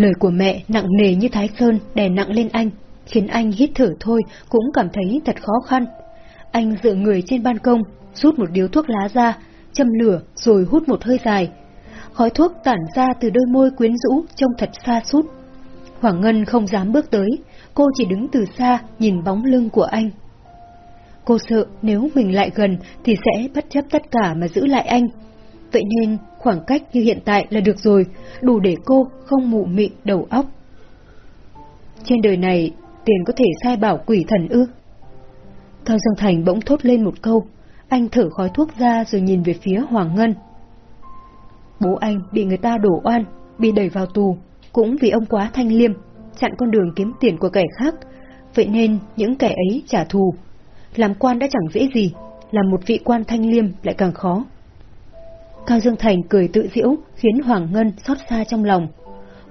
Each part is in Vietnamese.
Lời của mẹ nặng nề như thái sơn đè nặng lên anh, khiến anh hít thở thôi cũng cảm thấy thật khó khăn. Anh dựa người trên ban công, rút một điếu thuốc lá ra, châm lửa rồi hút một hơi dài. Khói thuốc tản ra từ đôi môi quyến rũ trông thật xa sút. Hoàng Ngân không dám bước tới, cô chỉ đứng từ xa nhìn bóng lưng của anh. Cô sợ nếu mình lại gần thì sẽ bất chấp tất cả mà giữ lại anh. Vậy nên khoảng cách như hiện tại là được rồi, đủ để cô không mụ mị đầu óc. Trên đời này, tiền có thể sai bảo quỷ thần ư? Cao Dương Thành bỗng thốt lên một câu, anh thở khói thuốc ra rồi nhìn về phía Hoàng Ngân. Bố anh bị người ta đổ oan, bị đẩy vào tù, cũng vì ông quá thanh liêm, chặn con đường kiếm tiền của kẻ khác, vậy nên những kẻ ấy trả thù. Làm quan đã chẳng dễ gì, làm một vị quan thanh liêm lại càng khó. Cao Dương Thành cười tự diễu, khiến Hoàng Ngân xót xa trong lòng.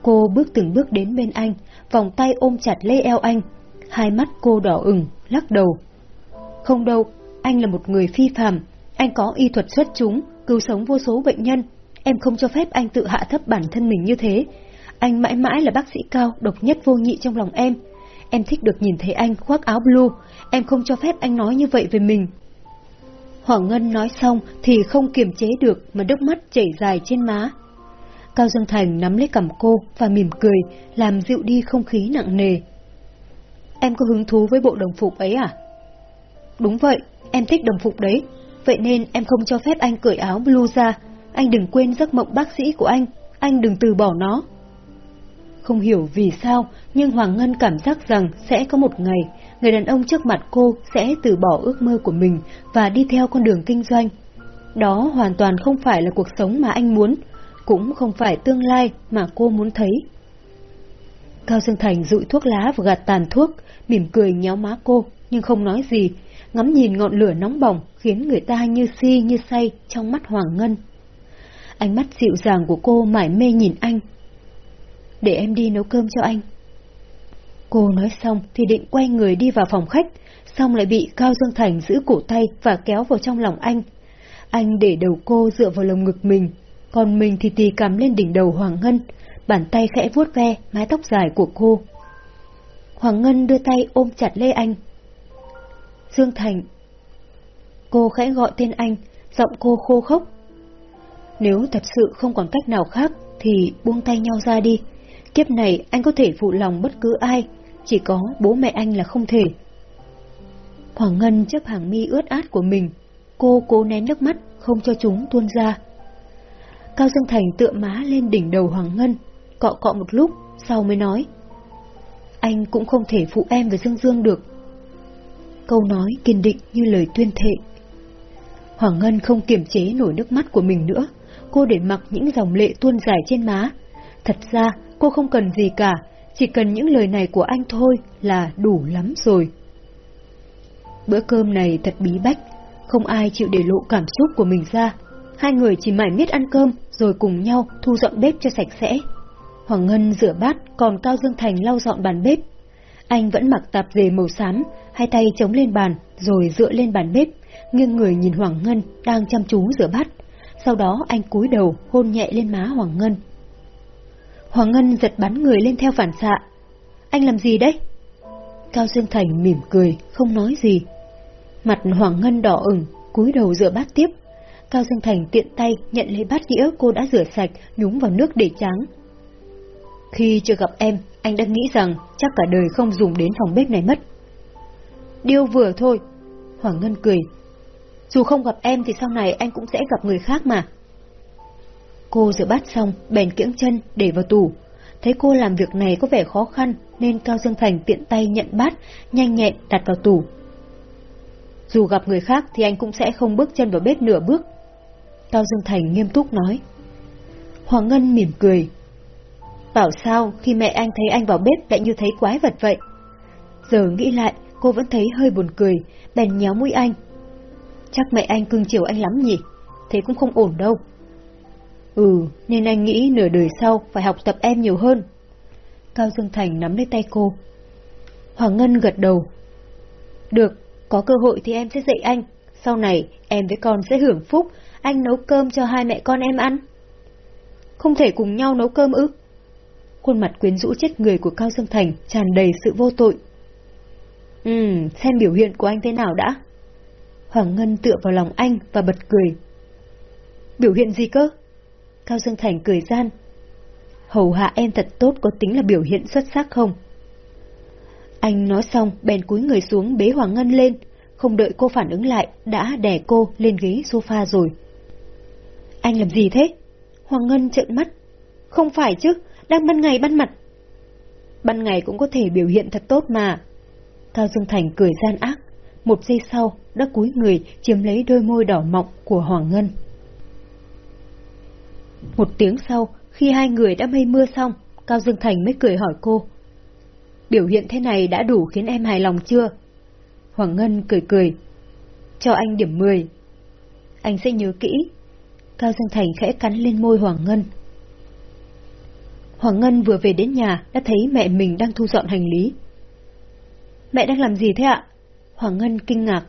Cô bước từng bước đến bên anh, vòng tay ôm chặt lê eo anh. Hai mắt cô đỏ ửng, lắc đầu. Không đâu, anh là một người phi phàm, anh có y thuật xuất chúng, cứu sống vô số bệnh nhân. Em không cho phép anh tự hạ thấp bản thân mình như thế. Anh mãi mãi là bác sĩ cao, độc nhất vô nhị trong lòng em. Em thích được nhìn thấy anh khoác áo blue, em không cho phép anh nói như vậy về mình. Hoàng Ngân nói xong thì không kiềm chế được mà nước mắt chảy dài trên má. Cao Dương Thành nắm lấy cầm cô và mỉm cười, làm dịu đi không khí nặng nề. Em có hứng thú với bộ đồng phục ấy à? Đúng vậy, em thích đồng phục đấy. Vậy nên em không cho phép anh cởi áo blue ra. Anh đừng quên giấc mộng bác sĩ của anh. Anh đừng từ bỏ nó. Không hiểu vì sao, nhưng Hoàng Ngân cảm giác rằng sẽ có một ngày, người đàn ông trước mặt cô sẽ từ bỏ ước mơ của mình và đi theo con đường kinh doanh. Đó hoàn toàn không phải là cuộc sống mà anh muốn, cũng không phải tương lai mà cô muốn thấy. Cao Dương Thành rụi thuốc lá và gạt tàn thuốc, mỉm cười nhéo má cô, nhưng không nói gì, ngắm nhìn ngọn lửa nóng bỏng khiến người ta như si như say trong mắt Hoàng Ngân. Ánh mắt dịu dàng của cô mải mê nhìn anh. Để em đi nấu cơm cho anh. Cô nói xong thì định quay người đi vào phòng khách, xong lại bị Cao Dương Thành giữ cổ tay và kéo vào trong lòng anh. Anh để đầu cô dựa vào lồng ngực mình, còn mình thì tì cầm lên đỉnh đầu Hoàng Ngân, bàn tay khẽ vuốt ve mái tóc dài của cô. Hoàng Ngân đưa tay ôm chặt lê anh. Dương Thành. Cô khẽ gọi tên anh, giọng cô khô khốc. Nếu thật sự không còn cách nào khác thì buông tay nhau ra đi. Kiếp này anh có thể phụ lòng bất cứ ai, chỉ có bố mẹ anh là không thể. Hoàng Ngân chấp hàng mi ướt át của mình, cô cố nén nước mắt, không cho chúng tuôn ra. Cao Dương Thành tựa má lên đỉnh đầu Hoàng Ngân, cọ cọ một lúc, sau mới nói. Anh cũng không thể phụ em với Dương Dương được. Câu nói kiên định như lời tuyên thệ. Hoàng Ngân không kiềm chế nổi nước mắt của mình nữa, cô để mặc những dòng lệ tuôn dài trên má. Thật ra, cô không cần gì cả, chỉ cần những lời này của anh thôi là đủ lắm rồi. Bữa cơm này thật bí bách, không ai chịu để lộ cảm xúc của mình ra. Hai người chỉ mải miết ăn cơm rồi cùng nhau thu dọn bếp cho sạch sẽ. Hoàng Ngân rửa bát, còn Cao Dương Thành lau dọn bàn bếp. Anh vẫn mặc tạp dề màu xám, hai tay chống lên bàn, rồi dựa lên bàn bếp, nghiêng người nhìn Hoàng Ngân đang chăm chú rửa bát. Sau đó anh cúi đầu hôn nhẹ lên má Hoàng Ngân. Hoàng Ngân giật bắn người lên theo phản xạ. Anh làm gì đấy? Cao Dương Thành mỉm cười, không nói gì. Mặt Hoàng Ngân đỏ ửng, cúi đầu rửa bát tiếp. Cao Dương Thành tiện tay nhận lấy bát đĩa cô đã rửa sạch, nhúng vào nước để trắng. Khi chưa gặp em, anh đã nghĩ rằng chắc cả đời không dùng đến phòng bếp này mất. Điêu vừa thôi. Hoàng Ngân cười. Dù không gặp em thì sau này anh cũng sẽ gặp người khác mà. Cô rửa bát xong, bèn kiễng chân, để vào tủ. Thấy cô làm việc này có vẻ khó khăn, nên Cao Dương Thành tiện tay nhận bát, nhanh nhẹn đặt vào tủ. Dù gặp người khác thì anh cũng sẽ không bước chân vào bếp nửa bước. Cao Dương Thành nghiêm túc nói. Hoàng Ngân mỉm cười. Bảo sao khi mẹ anh thấy anh vào bếp lại như thấy quái vật vậy? Giờ nghĩ lại, cô vẫn thấy hơi buồn cười, bèn nhéo mũi anh. Chắc mẹ anh cưng chiều anh lắm nhỉ? Thế cũng không ổn đâu. Ừ, nên anh nghĩ nửa đời sau phải học tập em nhiều hơn. Cao Dương Thành nắm lấy tay cô. Hoàng Ngân gật đầu. Được, có cơ hội thì em sẽ dạy anh. Sau này, em với con sẽ hưởng phúc, anh nấu cơm cho hai mẹ con em ăn. không thể cùng nhau nấu cơm ư? Khuôn mặt quyến rũ chết người của Cao Dương Thành tràn đầy sự vô tội. Ừ, xem biểu hiện của anh thế nào đã. Hoàng Ngân tựa vào lòng anh và bật cười. Biểu hiện gì cơ? Cao Dương Thành cười gian. Hầu hạ em thật tốt có tính là biểu hiện xuất sắc không? Anh nói xong bèn cúi người xuống bế Hoàng Ngân lên, không đợi cô phản ứng lại, đã đè cô lên ghế sofa rồi. Anh làm gì thế? Hoàng Ngân trợn mắt. Không phải chứ, đang ban ngày ban mặt. Ban ngày cũng có thể biểu hiện thật tốt mà. Cao Dương Thành cười gian ác, một giây sau đã cúi người chiếm lấy đôi môi đỏ mọng của Hoàng Ngân. Một tiếng sau, khi hai người đã mây mưa xong, Cao Dương Thành mới cười hỏi cô. Biểu hiện thế này đã đủ khiến em hài lòng chưa? Hoàng Ngân cười cười. Cho anh điểm 10. Anh sẽ nhớ kỹ. Cao Dương Thành khẽ cắn lên môi Hoàng Ngân. Hoàng Ngân vừa về đến nhà đã thấy mẹ mình đang thu dọn hành lý. Mẹ đang làm gì thế ạ? Hoàng Ngân kinh ngạc.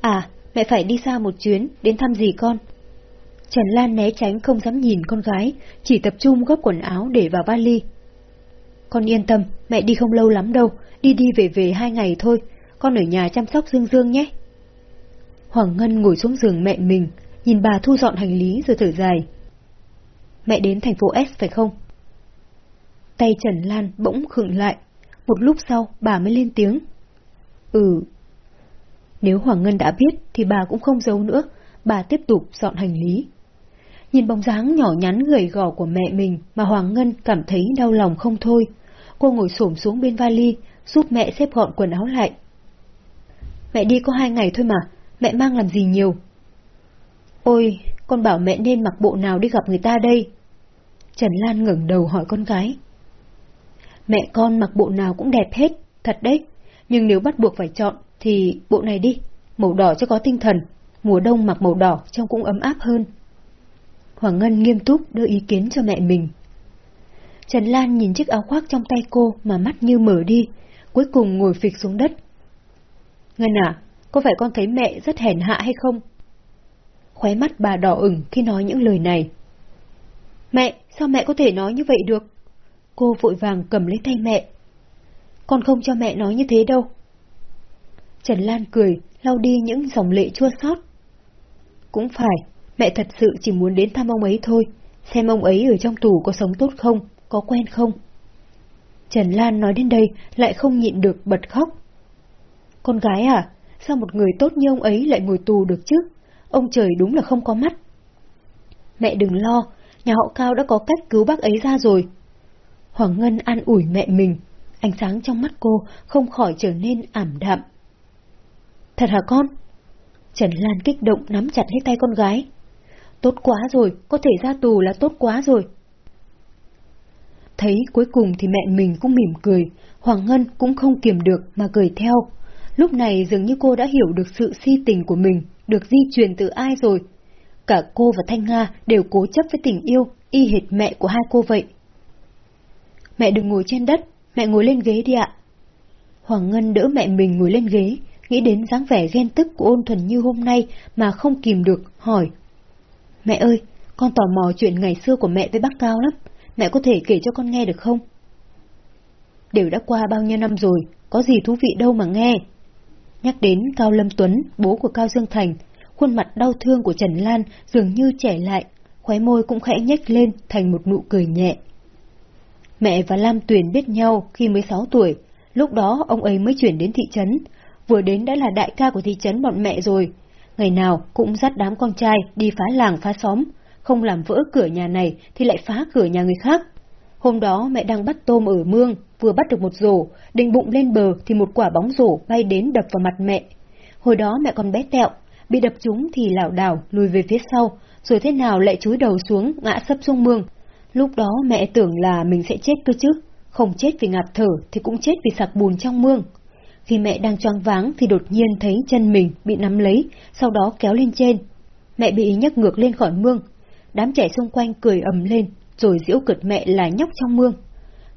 À, mẹ phải đi xa một chuyến, đến thăm gì con? Trần Lan né tránh không dám nhìn con gái, chỉ tập trung gấp quần áo để vào vali. Con yên tâm, mẹ đi không lâu lắm đâu, đi đi về về hai ngày thôi, con ở nhà chăm sóc Dương Dương nhé. Hoàng Ngân ngồi xuống giường mẹ mình, nhìn bà thu dọn hành lý rồi thở dài. Mẹ đến thành phố S phải không? Tay Trần Lan bỗng khựng lại, một lúc sau bà mới lên tiếng. Ừ. Nếu Hoàng Ngân đã biết thì bà cũng không giấu nữa, bà tiếp tục dọn hành lý. Nhìn bóng dáng nhỏ nhắn gầy gò của mẹ mình mà Hoàng Ngân cảm thấy đau lòng không thôi. Cô ngồi xổm xuống bên vali, giúp mẹ xếp gọn quần áo lại. Mẹ đi có hai ngày thôi mà, mẹ mang làm gì nhiều? Ôi, con bảo mẹ nên mặc bộ nào đi gặp người ta đây? Trần Lan ngẩng đầu hỏi con gái. Mẹ con mặc bộ nào cũng đẹp hết, thật đấy. Nhưng nếu bắt buộc phải chọn, thì bộ này đi, màu đỏ cho có tinh thần. Mùa đông mặc màu đỏ trông cũng ấm áp hơn. Hoàng Ngân nghiêm túc đưa ý kiến cho mẹ mình. Trần Lan nhìn chiếc áo khoác trong tay cô mà mắt như mở đi, cuối cùng ngồi phịch xuống đất. Ngân à, có phải con thấy mẹ rất hèn hạ hay không? Khóe mắt bà đỏ ửng khi nói những lời này. Mẹ, sao mẹ có thể nói như vậy được? Cô vội vàng cầm lấy tay mẹ. Con không cho mẹ nói như thế đâu. Trần Lan cười, lau đi những dòng lệ chua xót. Cũng phải, mẹ thật sự chỉ muốn đến thăm ông ấy thôi, xem ông ấy ở trong tù có sống tốt không, có quen không. Trần Lan nói đến đây lại không nhịn được bật khóc. Con gái à, sao một người tốt như ông ấy lại ngồi tù được chứ? Ông trời đúng là không có mắt. Mẹ đừng lo, nhà họ Cao đã có cách cứu bác ấy ra rồi. Hoàng Ngân an ủi mẹ mình, ánh sáng trong mắt cô không khỏi trở nên ảm đạm. Thật hả con? Trần Lan kích động nắm chặt lấy tay con gái. Tốt quá rồi, có thể ra tù là tốt quá rồi. Thấy cuối cùng thì mẹ mình cũng mỉm cười, Hoàng Ngân cũng không kiềm được mà cười theo. Lúc này dường như cô đã hiểu được sự si tình của mình, được di truyền từ ai rồi. Cả cô và Thanh Nga đều cố chấp với tình yêu, y hệt mẹ của hai cô vậy. Mẹ đừng ngồi trên đất, mẹ ngồi lên ghế đi ạ. Hoàng Ngân đỡ mẹ mình ngồi lên ghế, nghĩ đến dáng vẻ ghen tức của ôn thuần như hôm nay mà không kìm được, hỏi. Mẹ ơi, con tò mò chuyện ngày xưa của mẹ với bác Cao lắm, mẹ có thể kể cho con nghe được không? Đều đã qua bao nhiêu năm rồi, có gì thú vị đâu mà nghe. Nhắc đến Cao Lâm Tuấn, bố của Cao Dương Thành, khuôn mặt đau thương của Trần Lan dường như trẻ lại, khóe môi cũng khẽ nhếch lên thành một nụ cười nhẹ. Mẹ và Lam Tuyền biết nhau khi mới 6 tuổi, lúc đó ông ấy mới chuyển đến thị trấn, vừa đến đã là đại ca của thị trấn bọn mẹ rồi. Ngày nào cũng dắt đám con trai đi phá làng phá xóm, không làm vỡ cửa nhà này thì lại phá cửa nhà người khác. Hôm đó mẹ đang bắt tôm ở mương, vừa bắt được một rổ, định bụng lên bờ thì một quả bóng rổ bay đến đập vào mặt mẹ. Hồi đó mẹ còn bé tẹo, bị đập trúng thì lảo đảo lùi về phía sau, rồi thế nào lại chúi đầu xuống ngã sấp xuống mương. Lúc đó mẹ tưởng là mình sẽ chết cơ chứ, không chết vì ngạt thở thì cũng chết vì sặc bùn trong mương. Khi mẹ đang choáng váng thì đột nhiên thấy chân mình bị nắm lấy, sau đó kéo lên trên. Mẹ bị nhấc ngược lên khỏi mương. Đám trẻ xung quanh cười ầm lên, rồi giễu cợt mẹ là nhóc trong mương.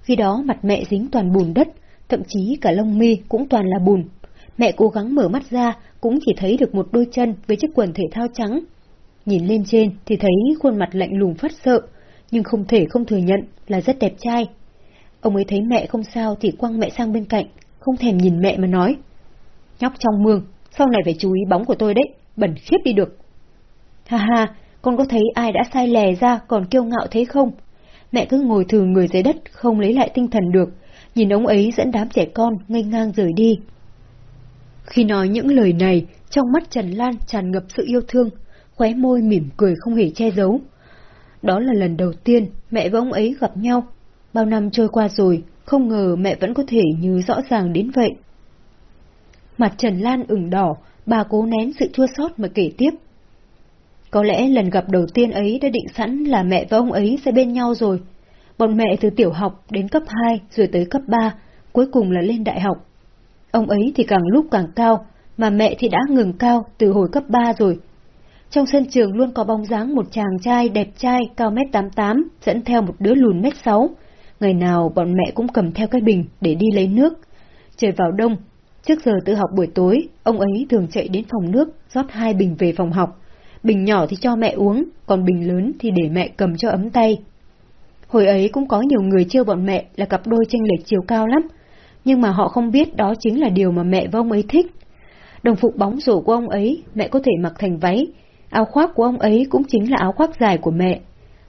Khi đó mặt mẹ dính toàn bùn đất, thậm chí cả lông mi cũng toàn là bùn. Mẹ cố gắng mở mắt ra, cũng chỉ thấy được một đôi chân với chiếc quần thể thao trắng. Nhìn lên trên thì thấy khuôn mặt lạnh lùng phát sợ, nhưng không thể không thừa nhận là rất đẹp trai. Ông ấy thấy mẹ không sao thì quăng mẹ sang bên cạnh, không thèm nhìn mẹ mà nói. Nhóc trong mương, sau này phải chú ý bóng của tôi đấy, bẩn khiếp đi được. Ha ha, con có thấy ai đã sai lè ra còn kiêu ngạo thế không? Mẹ cứ ngồi thử người dưới đất không lấy lại tinh thần được, nhìn ông ấy dẫn đám trẻ con ngây ngang rời đi. Khi nói những lời này, trong mắt Trần Lan tràn ngập sự yêu thương, khóe môi mỉm cười không hề che giấu. Đó là lần đầu tiên mẹ và ông ấy gặp nhau. Bao năm trôi qua rồi, không ngờ mẹ vẫn có thể nhớ rõ ràng đến vậy. Mặt Trần Lan ửng đỏ, bà cố nén sự chua xót mà kể tiếp. Có lẽ lần gặp đầu tiên ấy đã định sẵn là mẹ và ông ấy sẽ bên nhau rồi. Bọn mẹ từ tiểu học đến cấp 2 rồi tới cấp 3, cuối cùng là lên đại học. Ông ấy thì càng lúc càng cao, mà mẹ thì đã ngừng cao từ hồi cấp 3 rồi. Trong sân trường luôn có bóng dáng một chàng trai đẹp trai cao mét 88 dẫn theo một đứa lùn mét 6. Ngày nào bọn mẹ cũng cầm theo cái bình để đi lấy nước. Trời vào đông, trước giờ tự học buổi tối, ông ấy thường chạy đến phòng nước rót hai bình về phòng học. Bình nhỏ thì cho mẹ uống, còn bình lớn thì để mẹ cầm cho ấm tay. Hồi ấy cũng có nhiều người trêu bọn mẹ là cặp đôi tranh lệch chiều cao lắm, nhưng mà họ không biết đó chính là điều mà mẹ và ông ấy thích. Đồng phục bóng rổ của ông ấy, mẹ có thể mặc thành váy, áo khoác của ông ấy cũng chính là áo khoác dài của mẹ.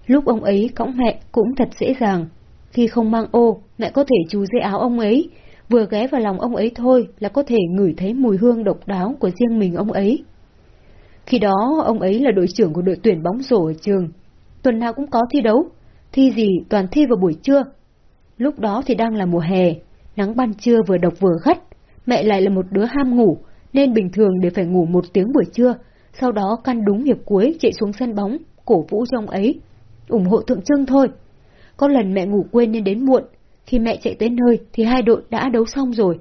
Lúc ông ấy cõng mẹ cũng thật dễ dàng. Khi không mang ô, mẹ có thể chú dây áo ông ấy, vừa ghé vào lòng ông ấy thôi là có thể ngửi thấy mùi hương độc đáo của riêng mình ông ấy. Khi đó, ông ấy là đội trưởng của đội tuyển bóng rổ ở trường. Tuần nào cũng có thi đấu. Thi gì toàn thi vào buổi trưa. Lúc đó thì đang là mùa hè, nắng ban trưa vừa độc vừa gắt. Mẹ lại là một đứa ham ngủ, nên bình thường đều phải ngủ một tiếng buổi trưa, sau đó căn đúng hiệp cuối chạy xuống sân bóng, cổ vũ cho ông ấy. ủng hộ thượng trưng thôi. Có lần mẹ ngủ quên nên đến muộn, khi mẹ chạy tới nơi thì hai đội đã đấu xong rồi.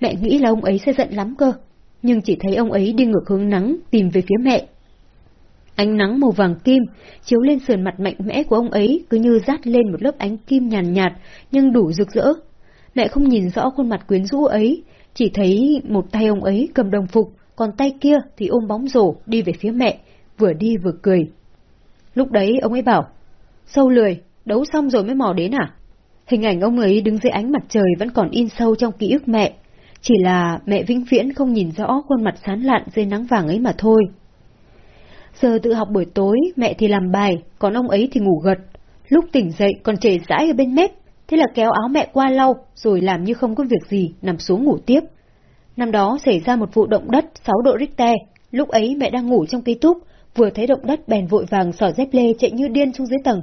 Mẹ nghĩ là ông ấy sẽ giận lắm cơ, nhưng chỉ thấy ông ấy đi ngược hướng nắng tìm về phía mẹ. Ánh nắng màu vàng kim chiếu lên sườn mặt mạnh mẽ của ông ấy cứ như rát lên một lớp ánh kim nhàn nhạt, nhạt nhưng đủ rực rỡ. Mẹ không nhìn rõ khuôn mặt quyến rũ ấy, chỉ thấy một tay ông ấy cầm đồng phục, còn tay kia thì ôm bóng rổ đi về phía mẹ, vừa đi vừa cười. Lúc đấy ông ấy bảo, sâu lười, đấu xong rồi mới mò đến à? Hình ảnh ông ấy đứng dưới ánh mặt trời vẫn còn in sâu trong ký ức mẹ, chỉ là mẹ vĩnh viễn không nhìn rõ khuôn mặt sán lạn dưới nắng vàng ấy mà thôi. Giờ tự học buổi tối, mẹ thì làm bài, còn ông ấy thì ngủ gật. Lúc tỉnh dậy còn chảy rãi ở bên mép, thế là kéo áo mẹ qua lau, rồi làm như không có việc gì, nằm xuống ngủ tiếp. Năm đó xảy ra một vụ động đất 6 độ Richter, lúc ấy mẹ đang ngủ trong ký túc, vừa thấy động đất bèn vội vàng sỏ dép lê chạy như điên xuống dưới tầng.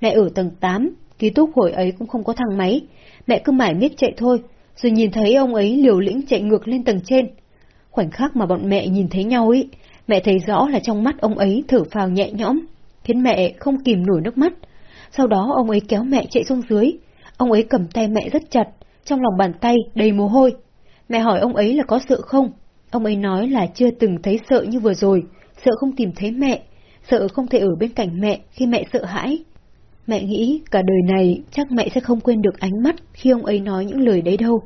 Mẹ ở tầng 8, ký túc hồi ấy cũng không có thang máy, mẹ cứ mải miết chạy thôi, rồi nhìn thấy ông ấy liều lĩnh chạy ngược lên tầng trên. Khoảnh khắc mà bọn mẹ nhìn thấy nhau ấy, mẹ thấy rõ là trong mắt ông ấy thở phào nhẹ nhõm, khiến mẹ không kìm nổi nước mắt. Sau đó ông ấy kéo mẹ chạy xuống dưới, ông ấy cầm tay mẹ rất chặt, trong lòng bàn tay đầy mồ hôi. Mẹ hỏi ông ấy là có sợ không? Ông ấy nói là chưa từng thấy sợ như vừa rồi, sợ không tìm thấy mẹ, sợ không thể ở bên cạnh mẹ khi mẹ sợ hãi. Mẹ nghĩ cả đời này chắc mẹ sẽ không quên được ánh mắt khi ông ấy nói những lời đấy đâu.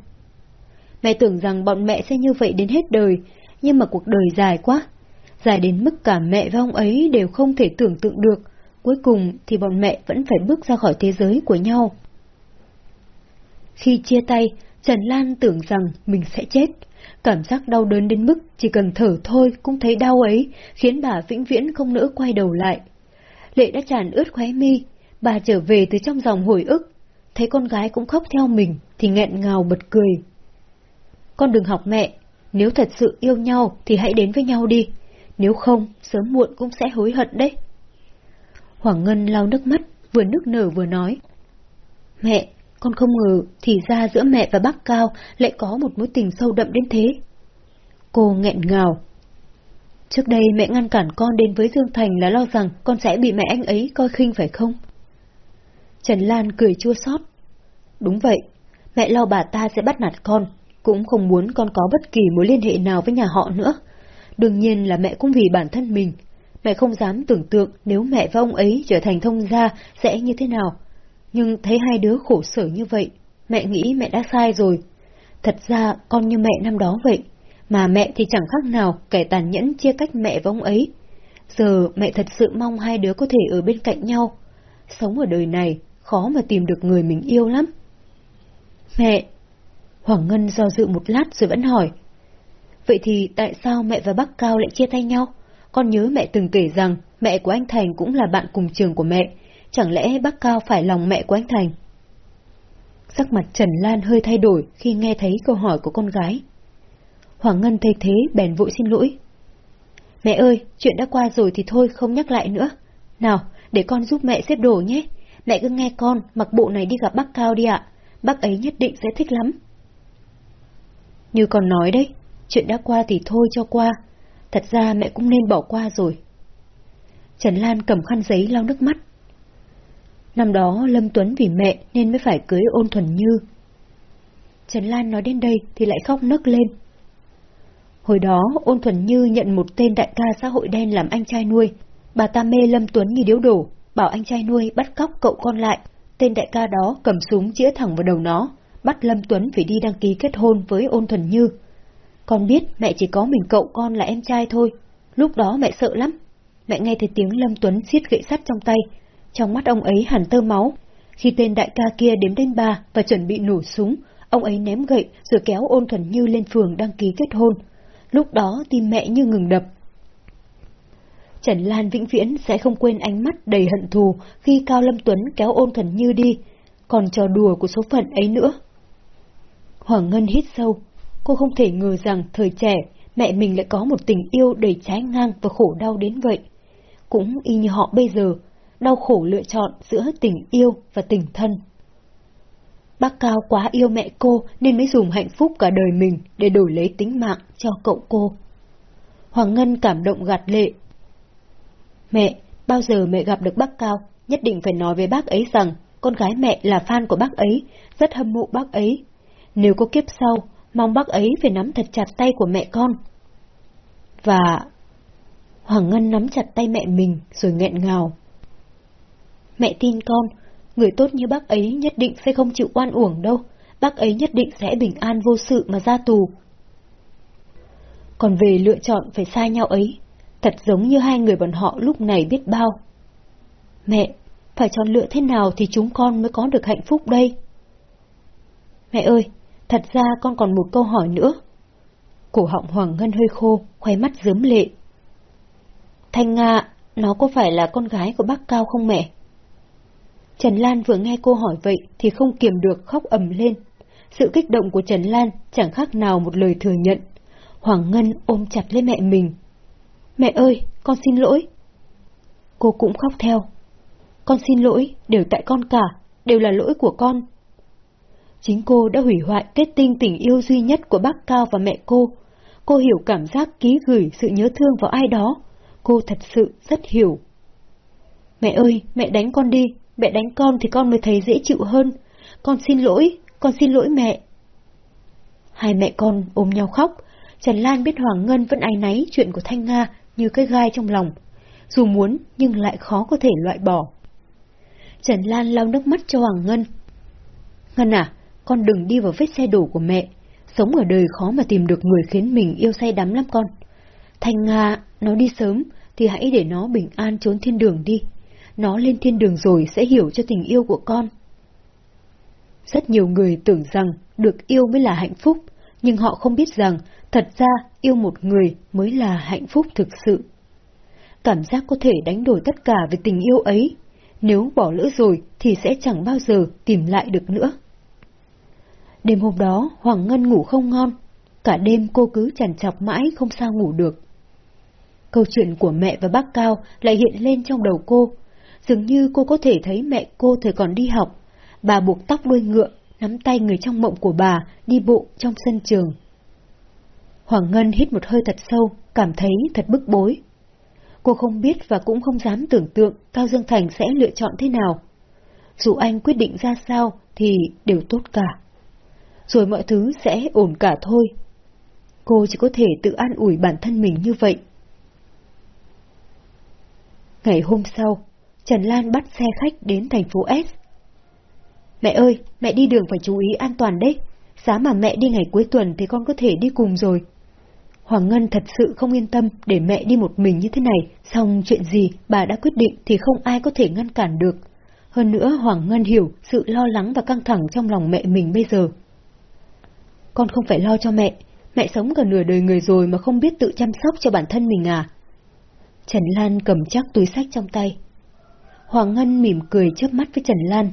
Mẹ tưởng rằng bọn mẹ sẽ như vậy đến hết đời, nhưng mà cuộc đời dài quá. Dài đến mức cả mẹ và ông ấy đều không thể tưởng tượng được, cuối cùng thì bọn mẹ vẫn phải bước ra khỏi thế giới của nhau. Khi chia tay, Trần Lan tưởng rằng mình sẽ chết. Cảm giác đau đớn đến mức chỉ cần thở thôi cũng thấy đau ấy, khiến bà vĩnh viễn không nỡ quay đầu lại. Lệ đã tràn ướt khóe mi, bà trở về từ trong dòng hồi ức, thấy con gái cũng khóc theo mình thì nghẹn ngào bật cười. Con đừng học mẹ, nếu thật sự yêu nhau thì hãy đến với nhau đi, nếu không sớm muộn cũng sẽ hối hận đấy. Hoàng Ngân lau nước mắt, vừa nước nở vừa nói. Mẹ, con không ngờ thì ra giữa mẹ và bác Cao lại có một mối tình sâu đậm đến thế. Cô nghẹn ngào. Trước đây mẹ ngăn cản con đến với Dương Thành là lo rằng con sẽ bị mẹ anh ấy coi khinh phải không? Trần Lan cười chua xót. Đúng vậy, mẹ lo bà ta sẽ bắt nạt con, cũng không muốn con có bất kỳ mối liên hệ nào với nhà họ nữa. Đương nhiên là mẹ cũng vì bản thân mình. Mẹ không dám tưởng tượng nếu mẹ và ông ấy trở thành thông gia sẽ như thế nào. Nhưng thấy hai đứa khổ sở như vậy, mẹ nghĩ mẹ đã sai rồi. Thật ra con như mẹ năm đó vậy, mà mẹ thì chẳng khác nào kẻ tàn nhẫn chia cách mẹ và ông ấy. Giờ mẹ thật sự mong hai đứa có thể ở bên cạnh nhau. sống ở đời này khó mà tìm được người mình yêu lắm. Mẹ! Hoàng Ngân do dự một lát rồi vẫn hỏi. Vậy thì tại sao mẹ và bác Cao lại chia tay nhau? Con nhớ mẹ từng kể rằng mẹ của anh Thành cũng là bạn cùng trường của mẹ. Chẳng lẽ bác Cao phải lòng mẹ của anh Thành? Sắc mặt Trần Lan hơi thay đổi khi nghe thấy câu hỏi của con gái. Hoàng Ngân thấy thế bèn vội xin lỗi. Mẹ ơi, chuyện đã qua rồi thì thôi không nhắc lại nữa. Nào, để con giúp mẹ xếp đồ nhé. Mẹ cứ nghe con, mặc bộ này đi gặp bác Cao đi ạ. Bác ấy nhất định sẽ thích lắm. Như con nói đấy, chuyện đã qua thì thôi cho qua. Thật ra mẹ cũng nên bỏ qua rồi. Trần Lan cầm khăn giấy lau nước mắt. Năm đó Lâm Tuấn vì mẹ nên mới phải cưới ôn thuần như. Trần Lan nói đến đây thì lại khóc nức lên. Hồi đó ôn thuần như nhận một tên đại ca xã hội đen làm anh trai nuôi. Bà ta mê Lâm Tuấn như điếu đổ, bảo anh trai nuôi bắt cóc cậu con lại. Tên đại ca đó cầm súng chĩa thẳng vào đầu nó, bắt Lâm Tuấn phải đi đăng ký kết hôn với ôn thuần như. Con biết mẹ chỉ có mình cậu con là em trai thôi. Lúc đó mẹ sợ lắm. Mẹ nghe thấy tiếng Lâm Tuấn siết gậy sắt trong tay. Trong mắt ông ấy hẳn tơ máu. Khi tên đại ca kia đếm đến ba và chuẩn bị nổ súng, ông ấy ném gậy rồi kéo ôn thuần như lên phường đăng ký kết hôn. Lúc đó tim mẹ như ngừng đập. Trần Lan vĩnh viễn sẽ không quên ánh mắt đầy hận thù khi Cao Lâm Tuấn kéo ôn thần như đi, còn trò đùa của số phận ấy nữa. Hoàng Ngân hít sâu, cô không thể ngờ rằng thời trẻ mẹ mình lại có một tình yêu đầy trái ngang và khổ đau đến vậy. Cũng y như họ bây giờ, đau khổ lựa chọn giữa tình yêu và tình thân. Bác Cao quá yêu mẹ cô nên mới dùng hạnh phúc cả đời mình để đổi lấy tính mạng cho cậu cô. Hoàng Ngân cảm động gạt lệ. Mẹ, bao giờ mẹ gặp được bác Cao, nhất định phải nói với bác ấy rằng con gái mẹ là fan của bác ấy, rất hâm mộ bác ấy. Nếu có kiếp sau, mong bác ấy phải nắm thật chặt tay của mẹ con. Và... Hoàng Ngân nắm chặt tay mẹ mình rồi nghẹn ngào. Mẹ tin con, người tốt như bác ấy nhất định sẽ không chịu oan uổng đâu, bác ấy nhất định sẽ bình an vô sự mà ra tù. Còn về lựa chọn phải xa nhau ấy, thật giống như hai người bọn họ lúc này biết bao. Mẹ, phải chọn lựa thế nào thì chúng con mới có được hạnh phúc đây? Mẹ ơi, thật ra con còn một câu hỏi nữa. Cổ họng Hoàng Ngân hơi khô, khoe mắt dớm lệ. Thanh Nga, nó có phải là con gái của bác Cao không mẹ? Trần Lan vừa nghe cô hỏi vậy thì không kiềm được khóc ầm lên. Sự kích động của Trần Lan chẳng khác nào một lời thừa nhận. Hoàng Ngân ôm chặt lấy mẹ mình. Mẹ ơi, con xin lỗi. Cô cũng khóc theo. Con xin lỗi, đều tại con cả, đều là lỗi của con. Chính cô đã hủy hoại kết tinh tình yêu duy nhất của bác Cao và mẹ cô. Cô hiểu cảm giác ký gửi sự nhớ thương vào ai đó. Cô thật sự rất hiểu. Mẹ ơi, mẹ đánh con đi, mẹ đánh con thì con mới thấy dễ chịu hơn. Con xin lỗi, con xin lỗi mẹ. Hai mẹ con ôm nhau khóc, Trần Lan biết Hoàng Ngân vẫn ai náy chuyện của Thanh Nga như cái gai trong lòng. Dù muốn nhưng lại khó có thể loại bỏ. Trần Lan lau nước mắt cho Hoàng Ngân. Ngân à, con đừng đi vào vết xe đổ của mẹ. Sống ở đời khó mà tìm được người khiến mình yêu say đắm lắm con. Thanh Nga, nó đi sớm, thì hãy để nó bình an trốn thiên đường đi. Nó lên thiên đường rồi sẽ hiểu cho tình yêu của con. Rất nhiều người tưởng rằng được yêu mới là hạnh phúc, nhưng họ không biết rằng thật ra yêu một người mới là hạnh phúc thực sự. Cảm giác có thể đánh đổi tất cả về tình yêu ấy, nếu bỏ lỡ rồi thì sẽ chẳng bao giờ tìm lại được nữa. Đêm hôm đó, Hoàng Ngân ngủ không ngon. Cả đêm cô cứ chằn chọc mãi không sao ngủ được. Câu chuyện của mẹ và bác Cao lại hiện lên trong đầu cô. Dường như cô có thể thấy mẹ cô thời còn đi học. Bà buộc tóc đuôi ngựa, nắm tay người trong mộng của bà đi bộ trong sân trường. Hoàng Ngân hít một hơi thật sâu, cảm thấy thật bức bối. Cô không biết và cũng không dám tưởng tượng Cao Dương Thành sẽ lựa chọn thế nào. Dù anh quyết định ra sao thì đều tốt cả rồi mọi thứ sẽ ổn cả thôi. Cô chỉ có thể tự an ủi bản thân mình như vậy. Ngày hôm sau, Trần Lan bắt xe khách đến thành phố S. Mẹ ơi, mẹ đi đường phải chú ý an toàn đấy. Giá mà mẹ đi ngày cuối tuần thì con có thể đi cùng rồi. Hoàng Ngân thật sự không yên tâm để mẹ đi một mình như thế này, xong chuyện gì bà đã quyết định thì không ai có thể ngăn cản được. Hơn nữa Hoàng Ngân hiểu sự lo lắng và căng thẳng trong lòng mẹ mình bây giờ. Con không phải lo cho mẹ, mẹ sống cả nửa đời người rồi mà không biết tự chăm sóc cho bản thân mình à? Trần Lan cầm chắc túi sách trong tay. Hoàng Ngân mỉm cười chớp mắt với Trần Lan.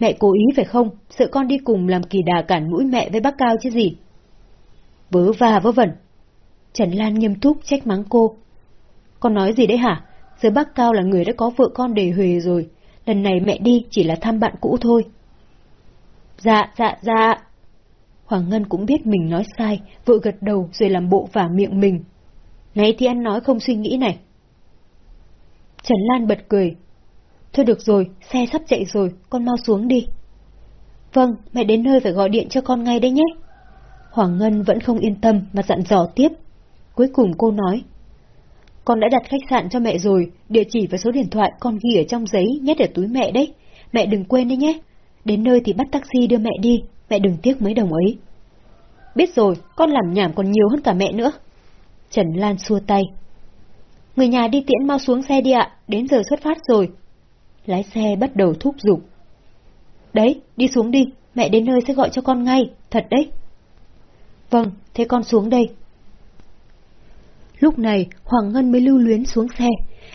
Mẹ cố ý phải không? Sợ con đi cùng làm kỳ đà cản mũi mẹ với bác Cao chứ gì? Vớ va vớ vẩn. Trần Lan nghiêm túc trách mắng cô. Con nói gì đấy hả? Giới bác Cao là người đã có vợ con đề huề rồi. Lần này mẹ đi chỉ là thăm bạn cũ thôi. Dạ, dạ, dạ. Hoàng Ngân cũng biết mình nói sai, vợ gật đầu rồi làm bộ vả miệng mình. Này thì anh nói không suy nghĩ này. Trần Lan bật cười. Thôi được rồi, xe sắp chạy rồi, con mau xuống đi. Vâng, mẹ đến nơi phải gọi điện cho con ngay đấy nhé. Hoàng Ngân vẫn không yên tâm mà dặn dò tiếp. Cuối cùng cô nói. Con đã đặt khách sạn cho mẹ rồi, địa chỉ và số điện thoại con ghi ở trong giấy nhét ở túi mẹ đấy. Mẹ đừng quên đấy nhé. Đến nơi thì bắt taxi đưa mẹ đi, mẹ đừng tiếc mấy đồng ấy. Biết rồi, con làm nhảm còn nhiều hơn cả mẹ nữa. Trần Lan xua tay. Người nhà đi tiễn mau xuống xe đi ạ, đến giờ xuất phát rồi. Lái xe bắt đầu thúc giục. Đấy, đi xuống đi, mẹ đến nơi sẽ gọi cho con ngay, thật đấy. Vâng, thế con xuống đây. Lúc này, Hoàng Ngân mới lưu luyến xuống xe,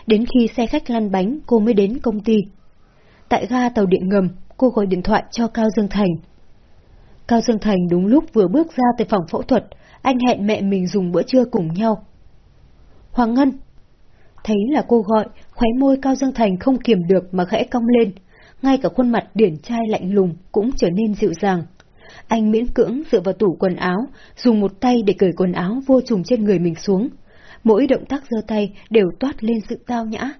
đến khi xe khách lăn bánh cô mới đến công ty. Tại ga tàu điện ngầm, cô gọi điện thoại cho Cao Dương Thành. Cao Dương Thành đúng lúc vừa bước ra từ phòng phẫu thuật, anh hẹn mẹ mình dùng bữa trưa cùng nhau. Hoàng Ngân! Thấy là cô gọi, khóe môi Cao Dương Thành không kiềm được mà khẽ cong lên, ngay cả khuôn mặt điển trai lạnh lùng cũng trở nên dịu dàng. Anh miễn cưỡng dựa vào tủ quần áo, dùng một tay để cởi quần áo vô trùng trên người mình xuống. Mỗi động tác giơ tay đều toát lên sự tao nhã.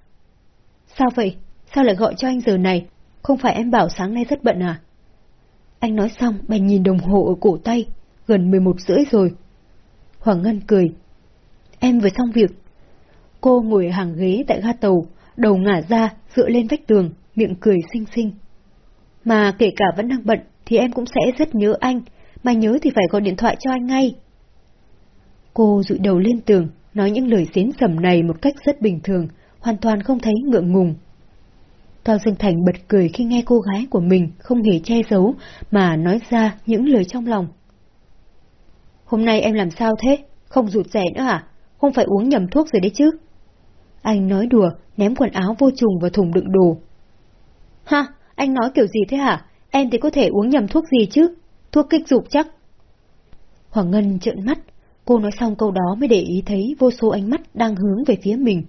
Sao vậy? Sao lại gọi cho anh giờ này? Không phải em bảo sáng nay rất bận à? Anh nói xong, bèn nhìn đồng hồ ở cổ tay, gần 11 rưỡi rồi. Hoàng Ngân cười. Em vừa xong việc. Cô ngồi ở hàng ghế tại ga tàu, đầu ngả ra, dựa lên vách tường, miệng cười xinh xinh. Mà kể cả vẫn đang bận, thì em cũng sẽ rất nhớ anh, mà nhớ thì phải gọi điện thoại cho anh ngay. Cô dụi đầu lên tường, nói những lời xến sầm này một cách rất bình thường, hoàn toàn không thấy ngượng ngùng. Cao Dương Thành bật cười khi nghe cô gái của mình không hề che giấu mà nói ra những lời trong lòng. Hôm nay em làm sao thế? Không rụt rẻ nữa à? Không phải uống nhầm thuốc rồi đấy chứ? Anh nói đùa, ném quần áo vô trùng vào thùng đựng đồ. Ha, anh nói kiểu gì thế hả? Em thì có thể uống nhầm thuốc gì chứ? Thuốc kích dục chắc. Hoàng Ngân trợn mắt, cô nói xong câu đó mới để ý thấy vô số ánh mắt đang hướng về phía mình.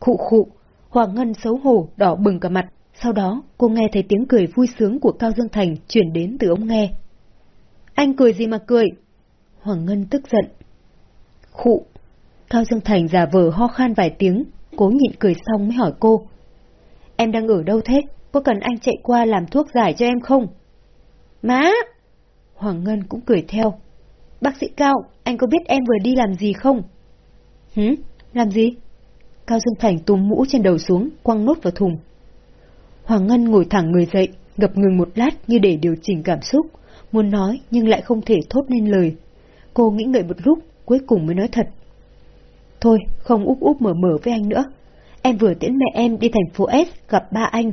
Khụ khụ, Hoàng Ngân xấu hổ, đỏ bừng cả mặt, sau đó cô nghe thấy tiếng cười vui sướng của Cao Dương Thành chuyển đến từ ông nghe. Anh cười gì mà cười? Hoàng Ngân tức giận. Khụ. Cao Dương Thành giả vờ ho khan vài tiếng, cố nhịn cười xong mới hỏi cô. Em đang ở đâu thế? Có cần anh chạy qua làm thuốc giải cho em không? Má! Hoàng Ngân cũng cười theo. Bác sĩ Cao, anh có biết em vừa đi làm gì không? Hử? Làm gì? Cao Dương Thành túm mũ trên đầu xuống, quăng nốt vào thùng. Hoàng Ngân ngồi thẳng người dậy, ngập ngừng một lát như để điều chỉnh cảm xúc, muốn nói nhưng lại không thể thốt nên lời. Cô nghĩ ngợi một lúc, cuối cùng mới nói thật. Thôi, không úp úp mở mở với anh nữa. Em vừa tiễn mẹ em đi thành phố S gặp ba anh.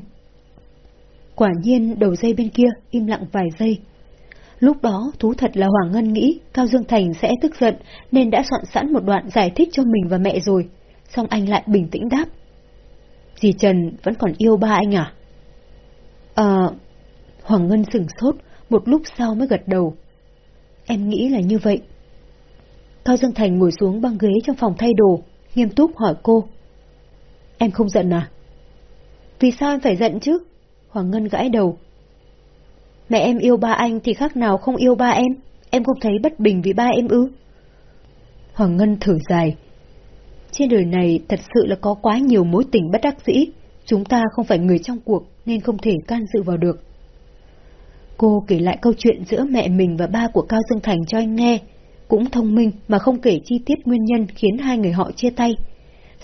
Quả nhiên đầu dây bên kia im lặng vài giây. Lúc đó thú thật là Hoàng Ngân nghĩ Cao Dương Thành sẽ tức giận nên đã soạn sẵn một đoạn giải thích cho mình và mẹ rồi. Xong anh lại bình tĩnh đáp. Dì Trần vẫn còn yêu ba anh à? Ờ... Hoàng Ngân sừng sốt, một lúc sau mới gật đầu. Em nghĩ là như vậy. Cao Dương Thành ngồi xuống băng ghế trong phòng thay đồ, nghiêm túc hỏi cô. Em không giận à? Vì sao em phải giận chứ? Hoàng Ngân gãi đầu. Mẹ em yêu ba anh thì khác nào không yêu ba em, em không thấy bất bình vì ba em ư? Hoàng Ngân thở dài. Trên đời này thật sự là có quá nhiều mối tình bất đắc dĩ, chúng ta không phải người trong cuộc nên không thể can dự vào được. Cô kể lại câu chuyện giữa mẹ mình và ba của Cao Dương Thành cho anh nghe, cũng thông minh mà không kể chi tiết nguyên nhân khiến hai người họ chia tay.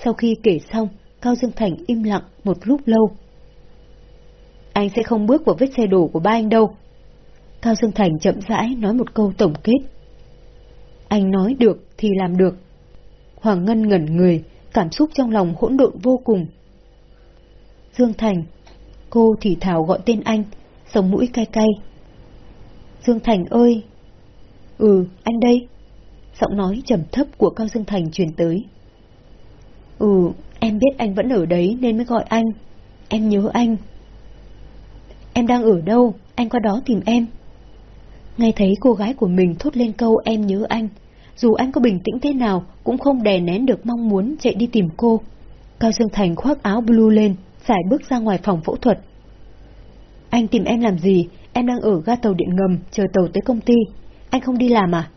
Sau khi kể xong, Cao Dương Thành im lặng một lúc lâu. Anh sẽ không bước vào vết xe đổ của ba anh đâu. Cao Dương Thành chậm rãi nói một câu tổng kết. Anh nói được thì làm được. Hoàng Ngân ngẩn người, cảm xúc trong lòng hỗn độn vô cùng. Dương Thành, Cô thì thào gọi tên anh, sống mũi cay cay. Dương Thành ơi! Ừ, anh đây. Giọng nói trầm thấp của Cao Dương Thành truyền tới. Ừ, em biết anh vẫn ở đấy nên mới gọi anh. Em nhớ anh. Em đang ở đâu? Anh qua đó tìm em. Nghe thấy cô gái của mình thốt lên câu em nhớ anh, dù anh có bình tĩnh thế nào cũng không đè nén được mong muốn chạy đi tìm cô. Cao Dương Thành khoác áo blue lên, giải bước ra ngoài phòng phẫu thuật. Anh tìm em làm gì? Em đang ở ga tàu điện ngầm, chờ tàu tới công ty. Anh không đi làm à?